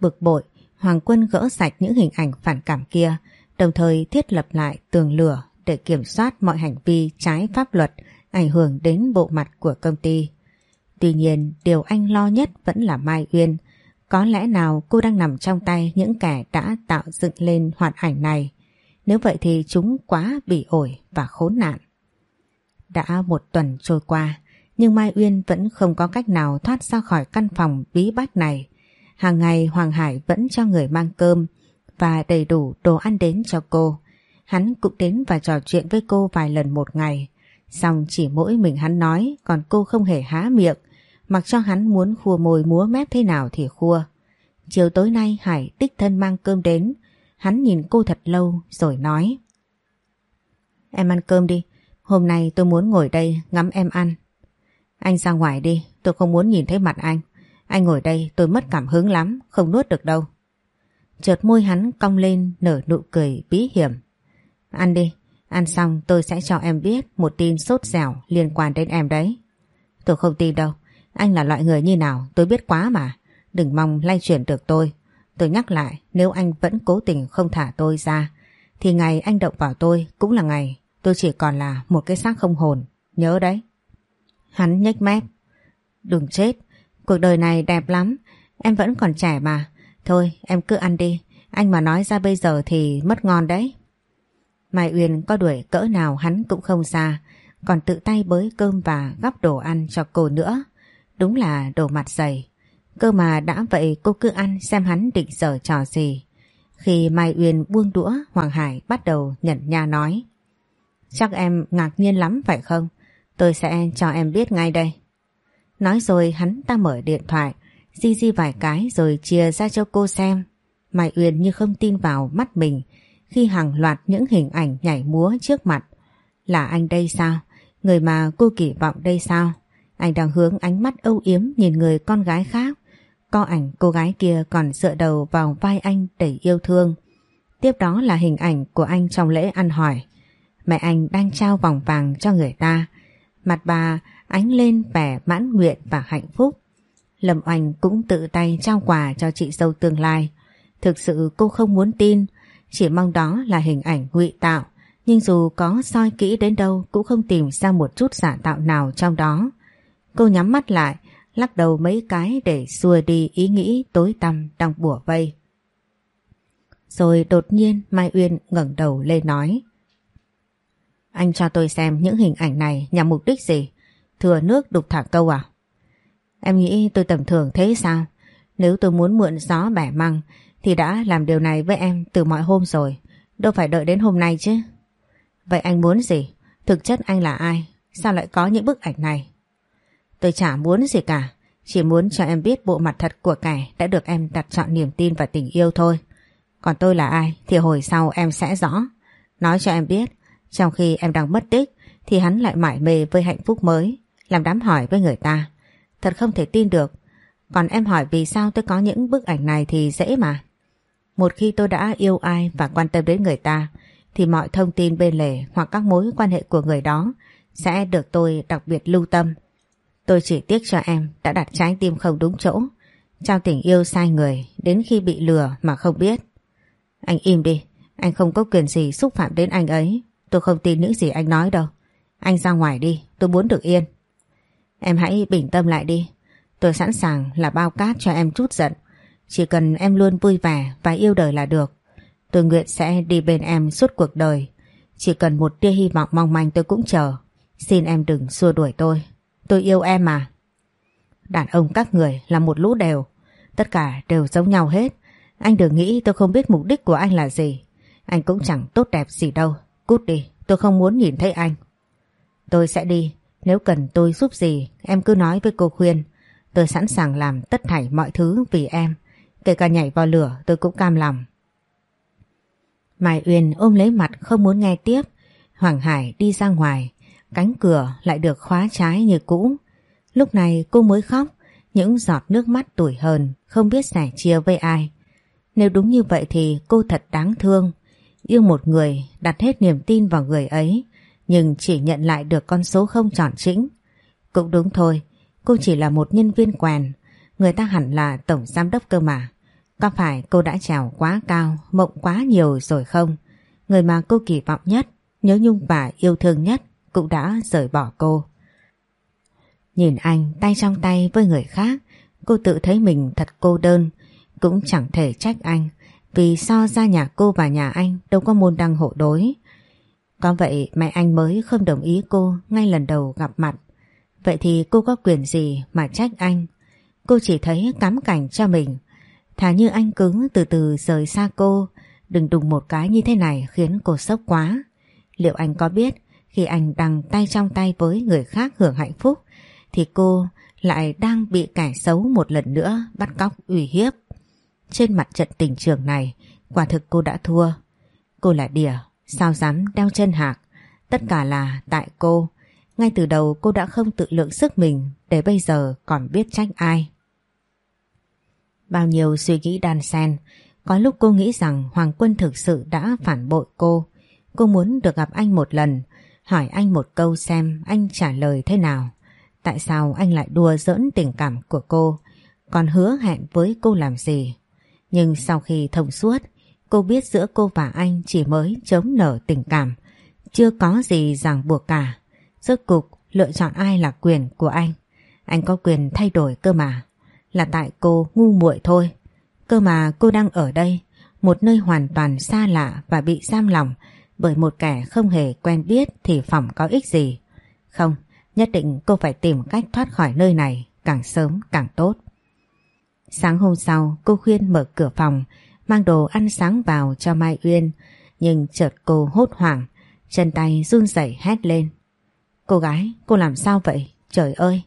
Bực bội, Hoàng Quân gỡ sạch những hình ảnh phản cảm kia, đồng thời thiết lập lại tường lửa để kiểm soát mọi hành vi trái pháp luật ảnh hưởng đến bộ mặt của công ty. Tuy nhiên, điều anh lo nhất vẫn là Mai Uyên, có lẽ nào cô đang nằm trong tay những kẻ đã tạo dựng lên hoạt ảnh này? Nếu vậy thì chúng quá bị ổi và khốn nạn. Đã một tuần trôi qua, nhưng Mai Uyên vẫn không có cách nào thoát ra khỏi căn phòng bí bách này. Hàng ngày Hoàng Hải vẫn cho người mang cơm và đầy đủ đồ ăn đến cho cô. Hắn cũng đến và trò chuyện với cô vài lần một ngày. Xong chỉ mỗi mình hắn nói còn cô không hề há miệng Mặc cho hắn muốn khua mồi múa mép thế nào thì khua. Chiều tối nay Hải đích thân mang cơm đến. Hắn nhìn cô thật lâu rồi nói. Em ăn cơm đi. Hôm nay tôi muốn ngồi đây ngắm em ăn. Anh ra ngoài đi, tôi không muốn nhìn thấy mặt anh. Anh ngồi đây tôi mất cảm hứng lắm, không nuốt được đâu. Chợt môi hắn cong lên nở nụ cười bí hiểm. Ăn đi, ăn xong tôi sẽ cho em biết một tin sốt dẻo liên quan đến em đấy. Tôi không tin đâu, anh là loại người như nào tôi biết quá mà. Đừng mong lay chuyển được tôi. Tôi nhắc lại, nếu anh vẫn cố tình không thả tôi ra, thì ngày anh động vào tôi cũng là ngày tôi chỉ còn là một cái xác không hồn. Nhớ đấy. Hắn nhếch mép. Đừng chết. Cuộc đời này đẹp lắm. Em vẫn còn trẻ mà. Thôi, em cứ ăn đi. Anh mà nói ra bây giờ thì mất ngon đấy. Mai Uyên có đuổi cỡ nào hắn cũng không xa. Còn tự tay bới cơm và gắp đồ ăn cho cô nữa. Đúng là đồ mặt dày. Cơ mà đã vậy cô cứ ăn xem hắn định dở trò gì. Khi Mai Uyên buông đũa Hoàng Hải bắt đầu nhận nha nói. Chắc em ngạc nhiên lắm phải không? Tôi sẽ cho em biết ngay đây. Nói rồi hắn ta mở điện thoại, di di vài cái rồi chia ra cho cô xem. Mai Uyên như không tin vào mắt mình khi hàng loạt những hình ảnh nhảy múa trước mặt. Là anh đây sao? Người mà cô kỳ vọng đây sao? Anh đang hướng ánh mắt âu yếm nhìn người con gái khác. Có ảnh cô gái kia còn dựa đầu vào vai anh đầy yêu thương. Tiếp đó là hình ảnh của anh trong lễ ăn hỏi. Mẹ anh đang trao vòng vàng cho người ta. Mặt bà ánh lên vẻ mãn nguyện và hạnh phúc. Lâm Oanh cũng tự tay trao quà cho chị dâu tương lai. Thực sự cô không muốn tin, chỉ mong đó là hình ảnh ngụy tạo. Nhưng dù có soi kỹ đến đâu cũng không tìm ra một chút giả tạo nào trong đó. Cô nhắm mắt lại, lắc đầu mấy cái để xua đi ý nghĩ tối tăm đang bủa vây. Rồi đột nhiên Mai Uyên ngẩng đầu lên nói Anh cho tôi xem những hình ảnh này nhằm mục đích gì? Thừa nước đục thả câu à? Em nghĩ tôi tầm thường thế sao? Nếu tôi muốn mượn gió bẻ măng thì đã làm điều này với em từ mọi hôm rồi. Đâu phải đợi đến hôm nay chứ. Vậy anh muốn gì? Thực chất anh là ai? Sao lại có những bức ảnh này? Tôi chả muốn gì cả. Chỉ muốn cho em biết bộ mặt thật của kẻ đã được em đặt chọn niềm tin và tình yêu thôi. Còn tôi là ai thì hồi sau em sẽ rõ. Nói cho em biết, trong khi em đang mất tích thì hắn lại mải mê với hạnh phúc mới, làm đám hỏi với người ta. Thật không thể tin được. Còn em hỏi vì sao tôi có những bức ảnh này thì dễ mà. Một khi tôi đã yêu ai và quan tâm đến người ta thì mọi thông tin bên lề hoặc các mối quan hệ của người đó sẽ được tôi đặc biệt lưu tâm. Tôi chỉ tiếc cho em đã đặt trái tim không đúng chỗ, trao tình yêu sai người đến khi bị lừa mà không biết. Anh im đi, anh không có quyền gì xúc phạm đến anh ấy. Tôi không tin những gì anh nói đâu. Anh ra ngoài đi, tôi muốn được yên. Em hãy bình tâm lại đi. Tôi sẵn sàng là bao cát cho em chút giận. Chỉ cần em luôn vui vẻ và yêu đời là được. Tôi nguyện sẽ đi bên em suốt cuộc đời. Chỉ cần một tia hy vọng mong manh tôi cũng chờ. Xin em đừng xua đuổi tôi. Tôi yêu em mà. Đàn ông các người là một lũ đều. Tất cả đều giống nhau hết. Anh đừng nghĩ tôi không biết mục đích của anh là gì. Anh cũng chẳng tốt đẹp gì đâu. Cút đi, tôi không muốn nhìn thấy anh. Tôi sẽ đi. Nếu cần tôi giúp gì, em cứ nói với cô khuyên. Tôi sẵn sàng làm tất thảy mọi thứ vì em. Kể cả nhảy vào lửa tôi cũng cam lòng. Mai Uyên ôm lấy mặt không muốn nghe tiếp. Hoàng Hải đi ra ngoài. Cánh cửa lại được khóa trái như cũ. Lúc này cô mới khóc. Những giọt nước mắt tuổi hờn không biết sẻ chia với ai. Nếu đúng như vậy thì cô thật đáng thương. Yêu một người đặt hết niềm tin vào người ấy nhưng chỉ nhận lại được con số không tròn chỉnh. Cũng đúng thôi, cô chỉ là một nhân viên quèn, người ta hẳn là tổng giám đốc cơ mà. Có phải cô đã trèo quá cao, mộng quá nhiều rồi không? Người mà cô kỳ vọng nhất, nhớ nhung và yêu thương nhất cũng đã rời bỏ cô. Nhìn anh tay trong tay với người khác, cô tự thấy mình thật cô đơn, cũng chẳng thể trách anh vì so ra nhà cô và nhà anh đâu có môn đăng hộ đối. Có vậy mẹ anh mới không đồng ý cô ngay lần đầu gặp mặt. Vậy thì cô có quyền gì mà trách anh? Cô chỉ thấy cắm cảnh cho mình. Thà như anh cứ từ từ rời xa cô, đừng đùng một cái như thế này khiến cô sốc quá. Liệu anh có biết khi anh đang tay trong tay với người khác hưởng hạnh phúc thì cô lại đang bị kẻ xấu một lần nữa bắt cóc ủy hiếp. Trên mặt trận tình trường này, quả thực cô đã thua. Cô là đỉa, sao dám đeo chân hạc. Tất cả là tại cô. Ngay từ đầu cô đã không tự lượng sức mình để bây giờ còn biết trách ai. Bao nhiêu suy nghĩ đan xen, có lúc cô nghĩ rằng Hoàng Quân thực sự đã phản bội cô. Cô muốn được gặp anh một lần, hỏi anh một câu xem anh trả lời thế nào. Tại sao anh lại đùa giỡn tình cảm của cô, còn hứa hẹn với cô làm gì? Nhưng sau khi thông suốt, cô biết giữa cô và anh chỉ mới chống nở tình cảm, chưa có gì ràng buộc cả. Rốt cục lựa chọn ai là quyền của anh. Anh có quyền thay đổi cơ mà. Là tại cô ngu muội thôi. Cơ mà cô đang ở đây, một nơi hoàn toàn xa lạ và bị giam lòng bởi một kẻ không hề quen biết thì phòng có ích gì. Không, nhất định cô phải tìm cách thoát khỏi nơi này càng sớm càng tốt. Sáng hôm sau cô khuyên mở cửa phòng mang đồ ăn sáng vào cho Mai Uyên nhưng chợt cô hốt hoảng chân tay run rẩy hét lên. Cô gái, cô làm sao vậy? Trời ơi!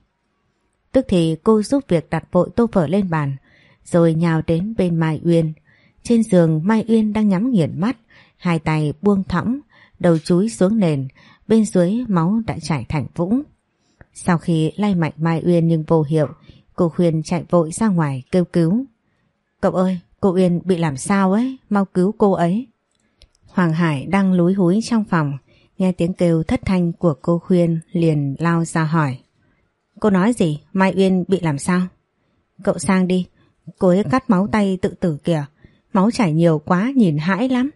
Tức thì cô giúp việc đặt vội tô phở lên bàn rồi nhào đến bên Mai Uyên. Trên giường Mai Uyên đang nhắm nghiền mắt hai tay buông thõng đầu chúi xuống nền bên dưới máu đã chảy thành vũng. Sau khi lay mạnh Mai Uyên nhưng vô hiệu cô khuyên chạy vội ra ngoài kêu cứu. Cậu ơi, cô Uyên bị làm sao ấy, mau cứu cô ấy. Hoàng Hải đang lúi húi trong phòng nghe tiếng kêu thất thanh của cô khuyên liền lao ra hỏi. Cô nói gì? Mai Uyên bị làm sao? Cậu sang đi, cô ấy cắt máu tay tự tử kìa, máu chảy nhiều quá nhìn hãi lắm.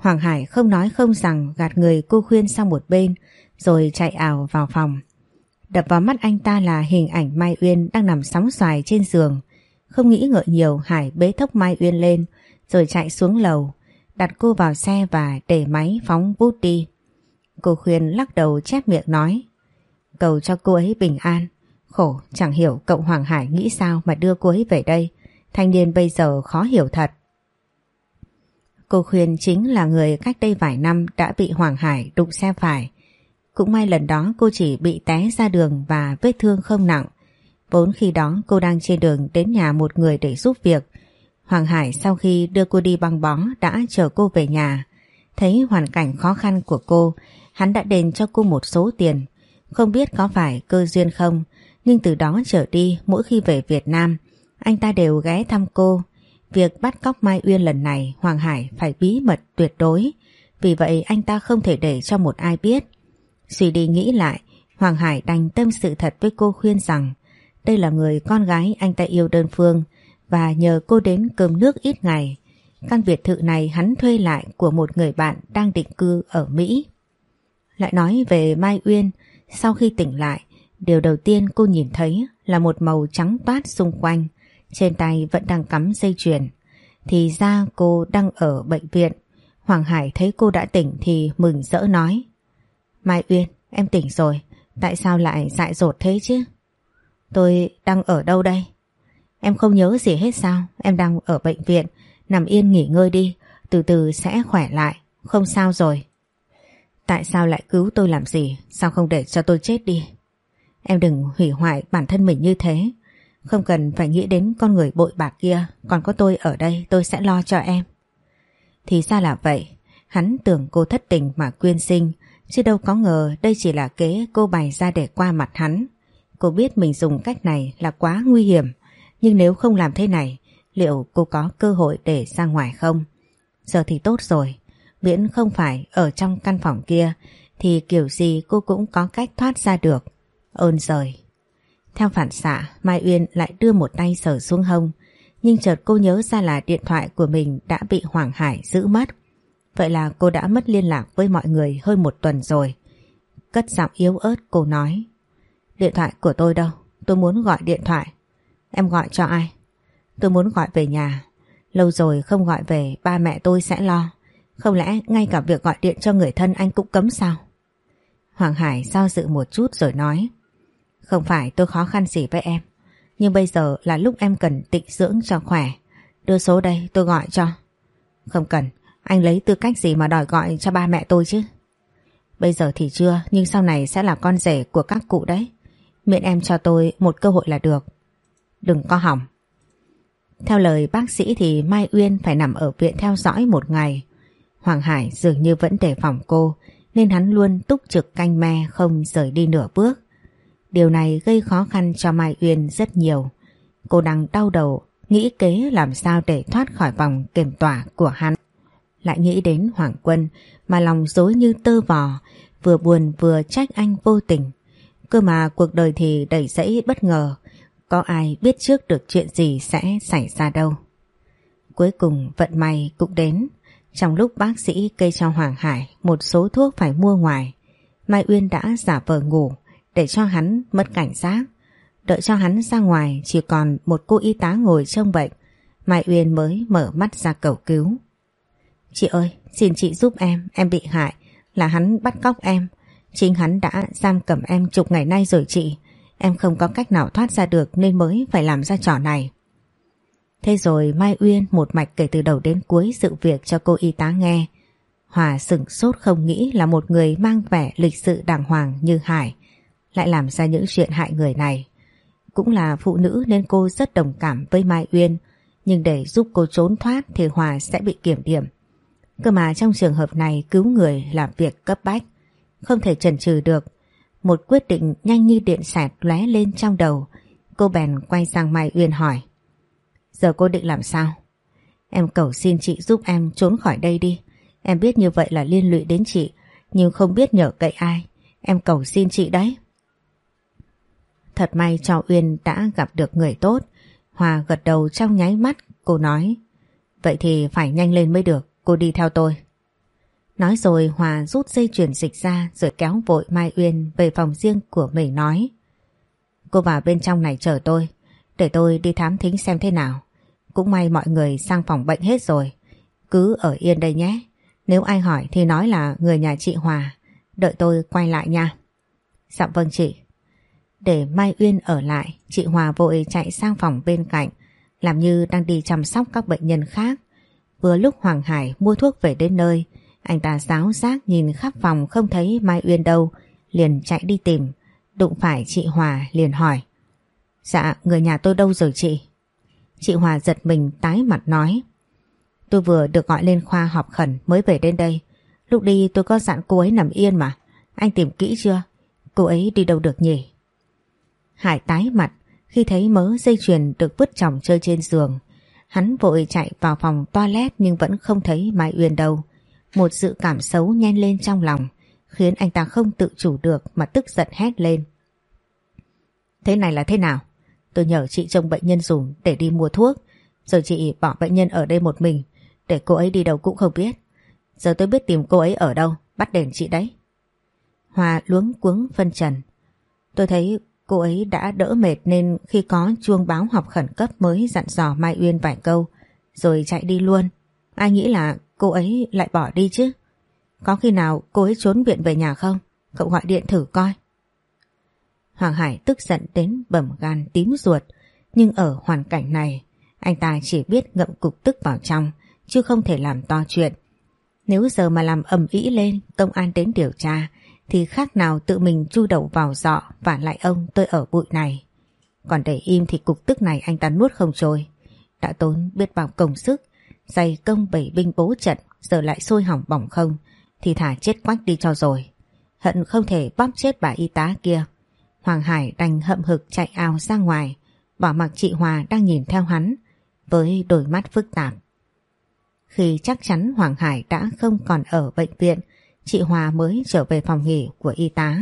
Hoàng Hải không nói không rằng gạt người cô khuyên sang một bên rồi chạy ảo vào phòng. Đập vào mắt anh ta là hình ảnh Mai Uyên đang nằm sóng xoài trên giường. Không nghĩ ngợi nhiều Hải bế thốc Mai Uyên lên rồi chạy xuống lầu, đặt cô vào xe và để máy phóng bút đi. Cô khuyên lắc đầu chép miệng nói Cầu cho cô ấy bình an Khổ chẳng hiểu cậu Hoàng Hải nghĩ sao mà đưa cô ấy về đây Thanh niên bây giờ khó hiểu thật Cô khuyên chính là người cách đây vài năm đã bị Hoàng Hải đụng xe phải. Cũng may lần đó cô chỉ bị té ra đường và vết thương không nặng. Vốn khi đó cô đang trên đường đến nhà một người để giúp việc, Hoàng Hải sau khi đưa cô đi băng bó đã chở cô về nhà. Thấy hoàn cảnh khó khăn của cô, Hắn đã đền cho cô một số tiền. Không biết có phải cơ duyên không, Nhưng từ đó trở đi, Mỗi khi về Việt Nam, Anh ta đều ghé thăm cô. Việc bắt cóc Mai Uyên lần này Hoàng Hải phải bí mật tuyệt đối. Vì vậy anh ta không thể để cho một ai biết. Suy đi nghĩ lại Hoàng Hải đành tâm sự thật với cô khuyên rằng Đây là người con gái anh ta yêu đơn phương Và nhờ cô đến cơm nước ít ngày. Căn biệt thự này hắn thuê lại của một người bạn đang định cư ở Mỹ. Lại nói về Mai Uyên, sau khi tỉnh lại, điều đầu tiên cô nhìn thấy là một màu trắng toát xung quanh, trên tay vẫn đang cắm dây chuyền. Thì ra cô đang ở bệnh viện. Hoàng Hải thấy cô đã tỉnh thì mừng rỡ nói. Mai Uyên, em tỉnh rồi, tại sao lại dại dột thế chứ? Tôi đang ở đâu đây? Em không nhớ gì hết sao? Em đang ở bệnh viện, nằm yên nghỉ ngơi đi, từ từ sẽ khỏe lại, không sao rồi. Tại sao lại cứu tôi làm gì Sao không để cho tôi chết đi Em đừng hủy hoại bản thân mình như thế không cần phải nghĩ đến con người bội bạc kia, Còn có tôi ở đây, tôi sẽ lo cho em Thì ra là vậy, Hắn tưởng cô thất tình mà quyên sinh, Chứ đâu có ngờ đây chỉ là kế cô bày ra để qua mặt hắn Cô biết mình dùng cách này là quá nguy hiểm, Nhưng nếu không làm thế này, Liệu cô có cơ hội để ra ngoài không Giờ thì tốt rồi, Miễn không phải ở trong căn phòng kia, thì kiểu gì cô cũng có cách thoát ra được. Ơn rời. Theo phản xạ, Mai Uyên lại đưa một tay sờ xuống hông. Nhưng chợt cô nhớ ra là điện thoại của mình đã bị Hoàng Hải giữ mất. Vậy là cô đã mất liên lạc với mọi người hơn một tuần rồi. Cất giọng yếu ớt cô nói. Điện thoại của tôi đâu? Tôi muốn gọi điện thoại. Em gọi cho ai? Tôi muốn gọi về nhà. Lâu rồi không gọi về ba mẹ tôi sẽ lo. Không lẽ ngay cả việc gọi điện cho người thân anh cũng cấm sao? Hoàng Hải do dự một chút rồi nói không phải tôi khó khăn gì với em. Nhưng bây giờ là lúc em cần tịnh dưỡng cho khỏe. Đưa số đây tôi gọi cho. Không cần, Anh lấy tư cách gì mà đòi gọi cho ba mẹ tôi chứ? Bây giờ thì chưa, Nhưng sau này sẽ là con rể của các cụ đấy. Miễn em cho tôi một cơ hội là được. Đừng có hỏng. Theo lời bác sĩ thì Mai Uyên phải nằm ở viện theo dõi một ngày. Hoàng Hải dường như vẫn đề phòng cô, nên hắn luôn túc trực canh me không rời đi nửa bước. Điều này gây khó khăn cho Mai Uyên rất nhiều. Cô đang đau đầu nghĩ kế làm sao để thoát khỏi vòng kiểm tỏa của hắn. Lại nghĩ đến Hoàng Quân mà lòng dối như tơ vò, vừa buồn vừa trách anh vô tình. Cơ mà cuộc đời thì đầy rẫy bất ngờ, có ai biết trước được chuyện gì sẽ xảy ra đâu. Cuối cùng vận may cũng đến, trong lúc bác sĩ kê cho Hoàng Hải một số thuốc phải mua ngoài, Mai Uyên đã giả vờ ngủ để cho hắn mất cảnh giác. Đợi cho hắn ra ngoài chỉ còn một cô y tá ngồi trông bệnh, Mai Uyên mới mở mắt ra cầu cứu. Chị ơi, xin chị giúp em, em bị hại, là hắn bắt cóc em. Chính hắn đã giam cầm em chục ngày nay rồi chị. Em không có cách nào thoát ra được nên mới phải làm ra trò này. Thế rồi Mai Uyên một mạch kể từ đầu đến cuối sự việc cho cô y tá nghe. Hòa sửng sốt không nghĩ là một người mang vẻ lịch sự đàng hoàng như Hải lại làm ra những chuyện hại người này. Cũng là phụ nữ nên cô rất đồng cảm với Mai Uyên nhưng để giúp cô trốn thoát thì Hòa sẽ bị kiểm điểm. Cơ mà trong trường hợp này cứu người là việc cấp bách, không thể chần chừ được. Một quyết định nhanh như điện sạc lóe lên trong đầu, cô bèn quay sang Mai Uyên hỏi. Giờ cô định làm sao? Em cầu xin chị giúp em trốn khỏi đây đi. Em biết như vậy là liên lụy đến chị, nhưng không biết nhờ cậy ai. Em cầu xin chị đấy. Thật may cho Uyên đã gặp được người tốt. Hòa gật đầu trong nháy mắt, cô nói. Vậy thì phải nhanh lên mới được, cô đi theo tôi. Nói rồi Hòa rút dây chuyển dịch ra rồi kéo vội Mai Uyên về phòng riêng của mình nói. Cô vào bên trong này chờ tôi, để tôi đi thám thính xem thế nào. Cũng may mọi người sang phòng bệnh hết rồi. Cứ ở yên đây nhé. Nếu ai hỏi thì nói là người nhà chị Hòa. Đợi tôi quay lại nha. Dạ vâng chị. Để Mai Uyên ở lại, chị Hòa vội chạy sang phòng bên cạnh, làm như đang đi chăm sóc các bệnh nhân khác. Vừa lúc Hoàng Hải mua thuốc về đến nơi, anh ta giáo giác nhìn khắp phòng không thấy Mai Uyên đâu, liền chạy đi tìm. Đụng phải chị Hòa liền hỏi. Dạ, người nhà tôi đâu rồi chị? Chị Hòa giật mình tái mặt nói. Tôi vừa được gọi lên khoa họp khẩn mới về đến đây. Lúc đi tôi có dặn cô ấy nằm yên mà. Anh tìm kỹ chưa? Cô ấy đi đâu được nhỉ? Hải tái mặt, khi thấy mớ dây chuyền được vứt chồng chơi trên giường. Hắn vội chạy vào phòng toilet nhưng vẫn không thấy Mai Uyên đâu. Một sự cảm xấu nhen lên trong lòng, khiến anh ta không tự chủ được mà tức giận hét lên. Thế này là thế nào? Tôi nhờ chị trông bệnh nhân dùng để đi mua thuốc Rồi chị bỏ bệnh nhân ở đây một mình, Để cô ấy đi đâu cũng không biết Giờ tôi biết tìm cô ấy ở đâu, Bắt đền chị đấy Hòa luống cuống phân trần Tôi thấy cô ấy đã đỡ mệt Nên khi có chuông báo họp khẩn cấp Mới dặn dò Mai Uyên vài câu Rồi chạy đi luôn. Ai nghĩ là cô ấy lại bỏ đi chứ? Có khi nào cô ấy trốn viện về nhà không? Cậu gọi điện thử coi. Hoàng Hải tức giận đến bầm gan tím ruột, nhưng ở hoàn cảnh này, anh ta chỉ biết ngậm cục tức vào trong, chứ không thể làm to chuyện. Nếu giờ mà làm ầm ĩ lên, công an đến điều tra, thì khác nào tự mình chu đầu vào dọ và lại ông tôi ở bụi này. Còn để im thì cục tức này anh ta nuốt không trôi. Đã tốn biết bao công sức, dày công bảy binh bố trận, giờ lại sôi hỏng bỏng không, thì thả chết quách đi cho rồi. Hận không thể bóp chết bà y tá kia. Hoàng Hải đành hậm hực chạy ao ra ngoài, bỏ mặc chị Hòa đang nhìn theo hắn, với đôi mắt phức tạp. Khi chắc chắn Hoàng Hải đã không còn ở bệnh viện, chị Hòa mới trở về phòng nghỉ của y tá.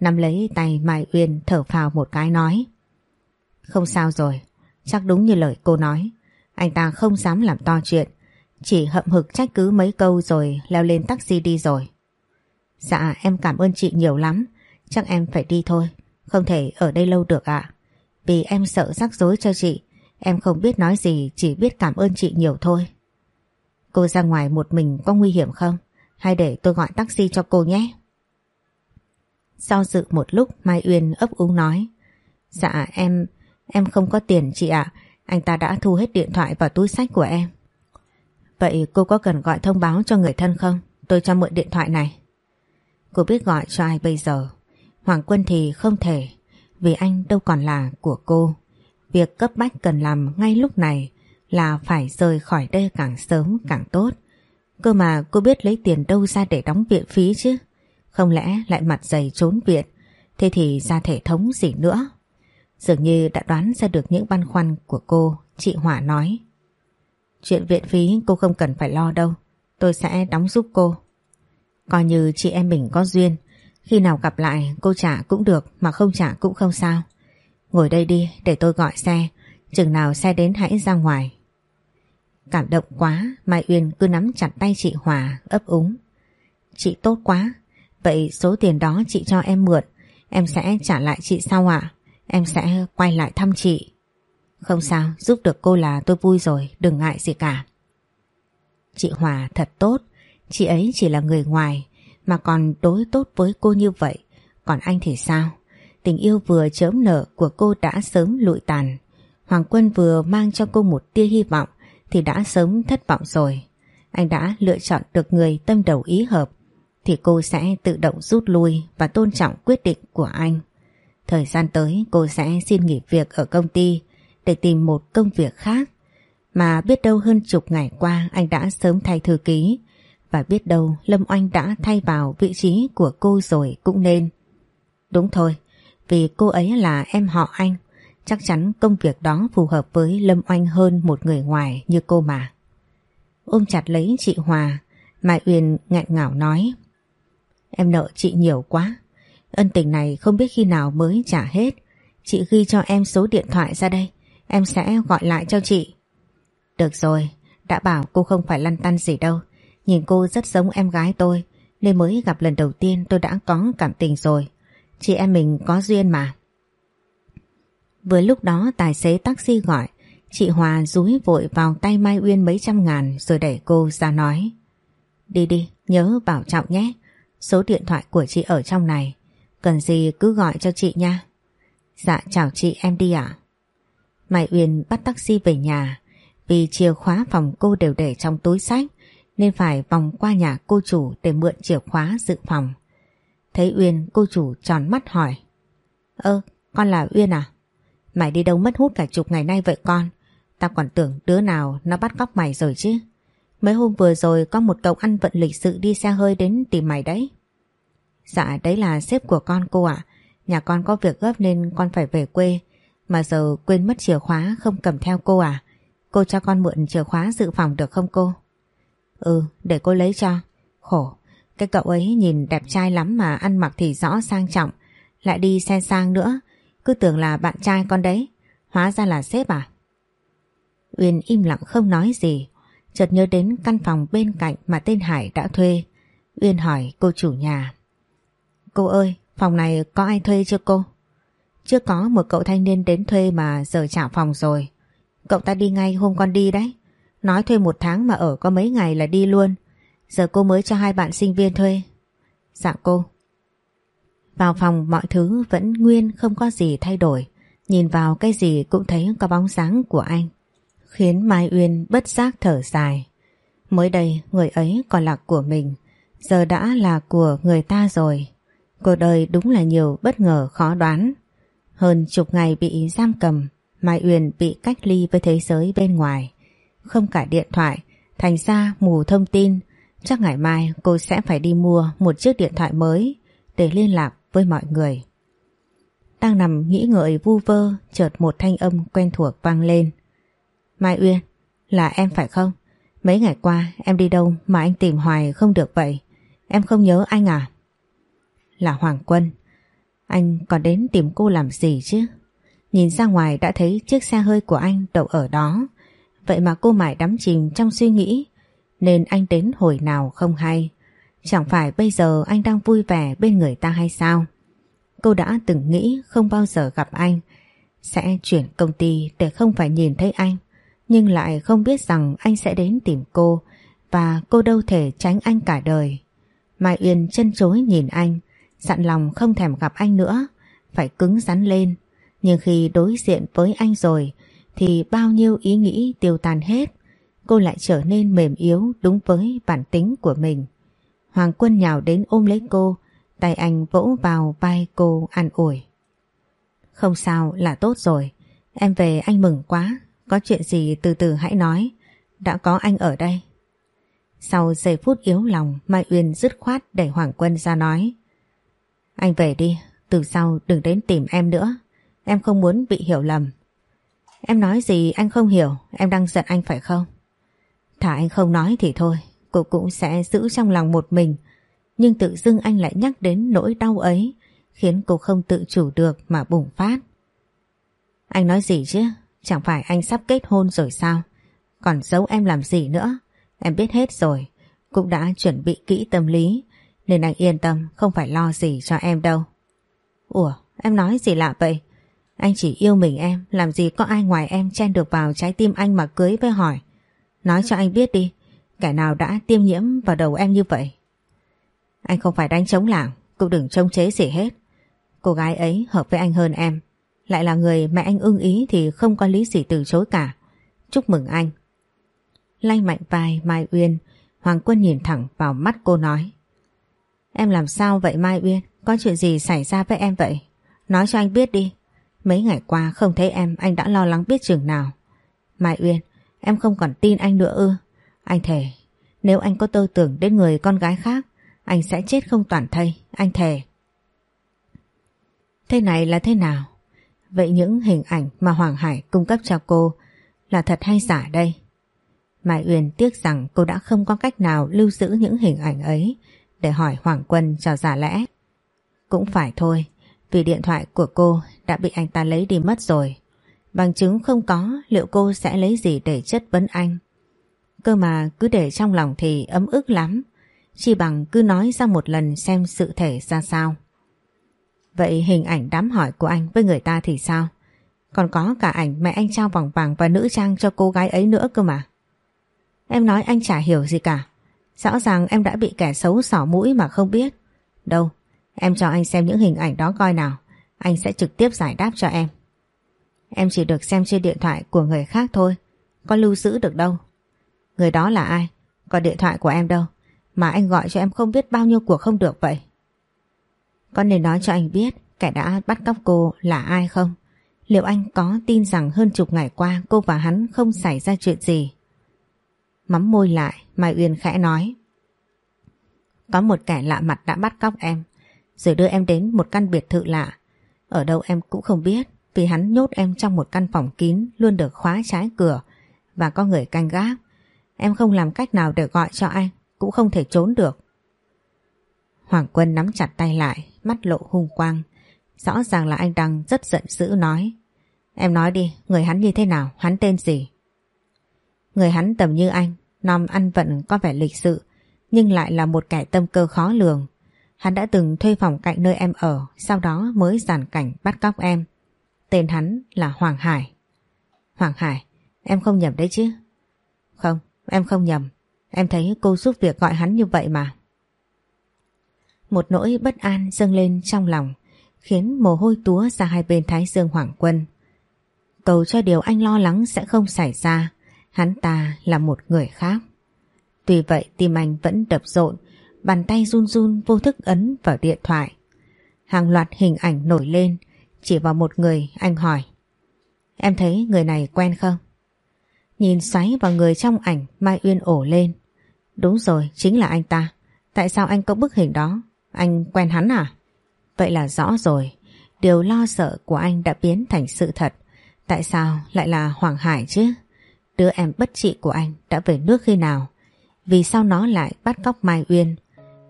Nắm lấy tay Mai Uyên thở phào một cái nói. Không sao rồi, chắc đúng như lời cô nói. Anh ta không dám làm to chuyện, chỉ hậm hực trách cứ mấy câu rồi leo lên taxi đi rồi. Dạ em cảm ơn chị nhiều lắm, chắc em phải đi thôi. Không thể ở đây lâu được ạ. Vì em sợ rắc rối cho chị. Em không biết nói gì chỉ biết cảm ơn chị nhiều thôi. Cô ra ngoài một mình có nguy hiểm không? Hay để tôi gọi taxi cho cô nhé? Sau dự một lúc Mai Uyên ấp úng nói Dạ em, em không có tiền chị ạ Anh ta đã thu hết điện thoại và túi sách của em Vậy cô có cần gọi thông báo cho người thân không? Tôi cho mượn điện thoại này Cô biết gọi cho ai bây giờ Hoàng Quân thì không thể vì anh đâu còn là của cô. Việc cấp bách cần làm ngay lúc này là phải rời khỏi đây càng sớm càng tốt. Cơ mà cô biết lấy tiền đâu ra để đóng viện phí chứ. Không lẽ lại mặt dày trốn viện Thế thì ra thể thống gì nữa Dường như đã đoán ra được những băn khoăn của cô chị Hỏa nói. Chuyện viện phí cô không cần phải lo đâu, tôi sẽ đóng giúp cô. Coi như chị em mình có duyên, khi nào gặp lại cô trả cũng được mà không trả cũng không sao. Ngồi đây đi để tôi gọi xe, chừng nào xe đến hãy ra ngoài. Cảm động quá, Mai Uyên cứ nắm chặt tay chị Hòa, ấp úng. Chị tốt quá, vậy số tiền đó chị cho em mượn, em sẽ trả lại chị sau ạ? Em sẽ quay lại thăm chị. Không sao, giúp được cô là tôi vui rồi, đừng ngại gì cả. Chị Hòa thật tốt, chị ấy chỉ là người ngoài mà còn đối tốt với cô như vậy. Còn anh thì sao? Tình yêu vừa chớm nở của cô đã sớm lụi tàn. Hoàng Quân vừa mang cho cô một tia hy vọng thì đã sớm thất vọng rồi. Anh đã lựa chọn được người tâm đầu ý hợp thì cô sẽ tự động rút lui và tôn trọng quyết định của anh. Thời gian tới cô sẽ xin nghỉ việc ở công ty để tìm một công việc khác. Mà biết đâu hơn chục ngày qua anh đã sớm thay thư ký và biết đâu Lâm Oanh đã thay vào vị trí của cô rồi cũng nên. Đúng thôi, vì cô ấy là em họ anh, chắc chắn công việc đó phù hợp với Lâm Oanh hơn một người ngoài như cô mà. Ôm chặt lấy chị Hòa, Mai Uyên ngạnh ngảo nói Em nợ chị nhiều quá, ân tình này không biết khi nào mới trả hết. Chị ghi cho em số điện thoại ra đây, em sẽ gọi lại cho chị. Được rồi, đã bảo cô không phải lăn tăn gì đâu. Nhìn cô rất giống em gái tôi, nên mới gặp lần đầu tiên tôi đã có cảm tình rồi. Chị em mình có duyên mà. Vừa lúc đó tài xế taxi gọi, chị Hòa rúi vội vào tay Mai Uyên mấy trăm ngàn rồi đẩy cô ra nói. Đi đi, nhớ bảo trọng nhé. Số điện thoại của chị ở trong này. Cần gì cứ gọi cho chị nha. Dạ chào chị em đi ạ. Mai Uyên bắt taxi về nhà vì chìa khóa phòng cô đều để trong túi sách nên phải vòng qua nhà cô chủ để mượn chìa khóa dự phòng. Thấy Uyên cô chủ tròn mắt hỏi Ơ con là Uyên à? Mày đi đâu mất hút cả chục ngày nay vậy con? Tao còn tưởng đứa nào nó bắt cóc mày rồi chứ. Mấy hôm vừa rồi có một cậu ăn vận lịch sự đi xe hơi đến tìm mày đấy. Dạ đấy là sếp của con cô ạ. Nhà con có việc gấp nên con phải về quê. Mà giờ quên mất chìa khóa không cầm theo cô à? Cô cho con mượn chìa khóa dự phòng được không cô? Ừ, để cô lấy cho. Khổ, cái cậu ấy nhìn đẹp trai lắm mà ăn mặc thì rõ sang trọng. Lại đi xe sang nữa. Cứ tưởng là bạn trai con đấy. Hóa ra là sếp à? Uyên im lặng không nói gì. Chợt nhớ đến căn phòng bên cạnh mà tên Hải đã thuê. Uyên hỏi cô chủ nhà. Cô ơi, phòng này có ai thuê chưa cô? Chưa có một cậu thanh niên đến thuê mà giờ trả phòng rồi. Cậu ta đi ngay hôm con đi đấy. Nói thuê một tháng mà ở có mấy ngày là đi luôn. Giờ cô mới cho hai bạn sinh viên thuê. Dạ cô. Vào phòng mọi thứ vẫn nguyên không có gì thay đổi. Nhìn vào cái gì cũng thấy có bóng dáng của anh. Khiến Mai Uyên bất giác thở dài. Mới đây người ấy còn là của mình. Giờ đã là của người ta rồi. Cuộc đời đúng là nhiều bất ngờ khó đoán. Hơn chục ngày bị giam cầm, Mai Uyên bị cách ly với thế giới bên ngoài. Không cả điện thoại, thành ra mù thông tin. Chắc ngày mai cô sẽ phải đi mua một chiếc điện thoại mới để liên lạc với mọi người. Đang nằm nghĩ ngợi vu vơ, chợt một thanh âm quen thuộc vang lên. Mai Uyên, là em phải không? Mấy ngày qua em đi đâu mà anh tìm hoài không được vậy? Em không nhớ anh à? Là Hoàng Quân. Anh còn đến tìm cô làm gì chứ? Nhìn ra ngoài đã thấy chiếc xe hơi của anh đậu ở đó. Vậy mà cô mãi đắm chìm trong suy nghĩ nên anh đến hồi nào không hay. Chẳng phải bây giờ anh đang vui vẻ bên người ta hay sao? Cô đã từng nghĩ không bao giờ gặp anh sẽ chuyển công ty để không phải nhìn thấy anh, nhưng lại không biết rằng anh sẽ đến tìm cô, và cô đâu thể tránh anh cả đời. Mai Uyên chân chối nhìn anh dặn lòng không thèm gặp anh nữa, phải cứng rắn lên nhưng khi đối diện với anh rồi, thì bao nhiêu ý nghĩ tiêu tan hết cô lại trở nên mềm yếu đúng với bản tính của mình. Hoàng Quân nhào đến ôm lấy cô tay anh vỗ vào vai cô an ủi. Không sao là tốt rồi em về anh mừng quá có chuyện gì từ từ hãy nói đã có anh ở đây. Sau giây phút yếu lòng Mai Uyên dứt khoát đẩy Hoàng Quân ra nói anh về đi, từ sau đừng đến tìm em nữa. Em không muốn bị hiểu lầm. Em nói gì anh không hiểu, em đang giận anh phải không? Thả anh không nói thì thôi, cô cũng sẽ giữ trong lòng một mình. Nhưng tự dưng anh lại nhắc đến nỗi đau ấy, khiến cô không tự chủ được mà bùng phát. Anh nói gì chứ? Chẳng phải anh sắp kết hôn rồi sao? Còn giấu em làm gì nữa? Em biết hết rồi, cũng đã chuẩn bị kỹ tâm lý, nên anh yên tâm không phải lo gì cho em đâu. Ủa, em nói gì lạ vậy? Anh chỉ yêu mình em, làm gì có ai ngoài em chen được vào trái tim anh mà cưới với hỏi. Nói cho anh biết đi, kẻ nào đã tiêm nhiễm vào đầu em như vậy? Anh không phải đánh chống lảng, cũng đừng trông chế gì hết. Cô gái ấy hợp với anh hơn em, lại là người mẹ anh ưng ý thì không có lý gì từ chối cả. Chúc mừng anh. Lanh mạnh vai Mai Uyên, Hoàng Quân nhìn thẳng vào mắt cô nói. Em làm sao vậy Mai Uyên? Có chuyện gì xảy ra với em vậy? Nói cho anh biết đi. Mấy ngày qua không thấy em anh đã lo lắng biết chừng nào. Mai Uyên, em không còn tin anh nữa ư. Anh thề, nếu anh có tư tưởng đến người con gái khác, anh sẽ chết không toàn thây, anh thề. Thế này là thế nào? Vậy những hình ảnh mà Hoàng Hải cung cấp cho cô là thật hay giả đây? Mai Uyên tiếc rằng cô đã không có cách nào lưu giữ những hình ảnh ấy để hỏi Hoàng Quân cho giả lẽ. Cũng phải thôi, vì điện thoại của cô đã bị anh ta lấy đi mất rồi. Bằng chứng không có liệu cô sẽ lấy gì để chất vấn anh. Cơ mà cứ để trong lòng thì ấm ức lắm. Chỉ bằng cứ nói ra một lần xem sự thể ra sao. Vậy hình ảnh đám hỏi của anh với người ta thì sao? Còn có cả ảnh mẹ anh trao vòng vàng và nữ trang cho cô gái ấy nữa cơ mà. Em nói anh chả hiểu gì cả. Rõ ràng em đã bị kẻ xấu xỏ mũi mà không biết. Đâu, em cho anh xem những hình ảnh đó coi nào. Anh sẽ trực tiếp giải đáp cho em. Em chỉ được xem trên điện thoại của người khác thôi. Có lưu giữ được đâu. Người đó là ai? Còn điện thoại của em đâu? Mà anh gọi cho em không biết bao nhiêu cuộc không được vậy. Con nên nói cho anh biết kẻ đã bắt cóc cô là ai không? Liệu anh có tin rằng hơn chục ngày qua cô và hắn không xảy ra chuyện gì? Mắm môi lại, Mai Uyên khẽ nói. Có một kẻ lạ mặt đã bắt cóc em, rồi đưa em đến một căn biệt thự lạ. Ở đâu em cũng không biết, vì hắn nhốt em trong một căn phòng kín luôn được khóa trái cửa và có người canh gác. Em không làm cách nào để gọi cho anh, cũng không thể trốn được. Hoàng Quân nắm chặt tay lại, mắt lộ hung quang. Rõ ràng là anh đang rất giận dữ nói. Em nói đi, người hắn như thế nào, hắn tên gì? Người hắn tầm như anh, nom ăn vận có vẻ lịch sự, nhưng lại là một kẻ tâm cơ khó lường. Hắn đã từng thuê phòng cạnh nơi em ở, sau đó mới giàn cảnh bắt cóc em. Tên hắn là Hoàng Hải. Hoàng Hải, em không nhầm đấy chứ? Không, em không nhầm. Em thấy cô giúp việc gọi hắn như vậy mà. Một nỗi bất an dâng lên trong lòng, khiến mồ hôi túa ra hai bên thái dương Hoàng Quân. Cầu cho điều anh lo lắng sẽ không xảy ra, hắn ta là một người khác. Tuy vậy tim anh vẫn đập rộn, bàn tay run run vô thức ấn vào điện thoại. Hàng loạt hình ảnh nổi lên, chỉ vào một người anh hỏi. Em thấy người này quen không? Nhìn xoáy vào người trong ảnh Mai Uyên ổ lên. Đúng rồi, chính là anh ta. Tại sao anh có bức hình đó? Anh quen hắn à? Vậy là rõ rồi. Điều lo sợ của anh đã biến thành sự thật. Tại sao lại là Hoàng Hải chứ? Đứa em bất trị của anh đã về nước khi nào? Vì sao nó lại bắt cóc Mai Uyên?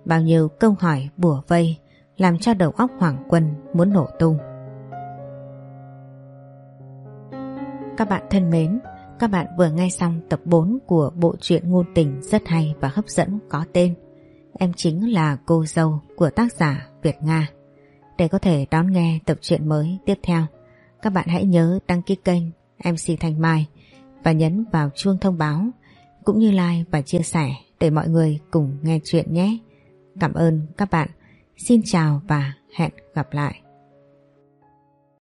Bao nhiêu câu hỏi bùa vây làm cho đầu óc Hoàng Quân muốn nổ tung. Các bạn thân mến, các bạn vừa nghe xong tập 4 của bộ truyện ngôn tình rất hay và hấp dẫn có tên Em chính là cô dâu của tác giả Việt Nga. Để có thể đón nghe tập truyện mới tiếp theo, các bạn hãy nhớ đăng ký kênh MC Thanh Mai và nhấn vào chuông thông báo cũng như like và chia sẻ để mọi người cùng nghe chuyện nhé. Cảm ơn các bạn. Xin chào và hẹn gặp lại.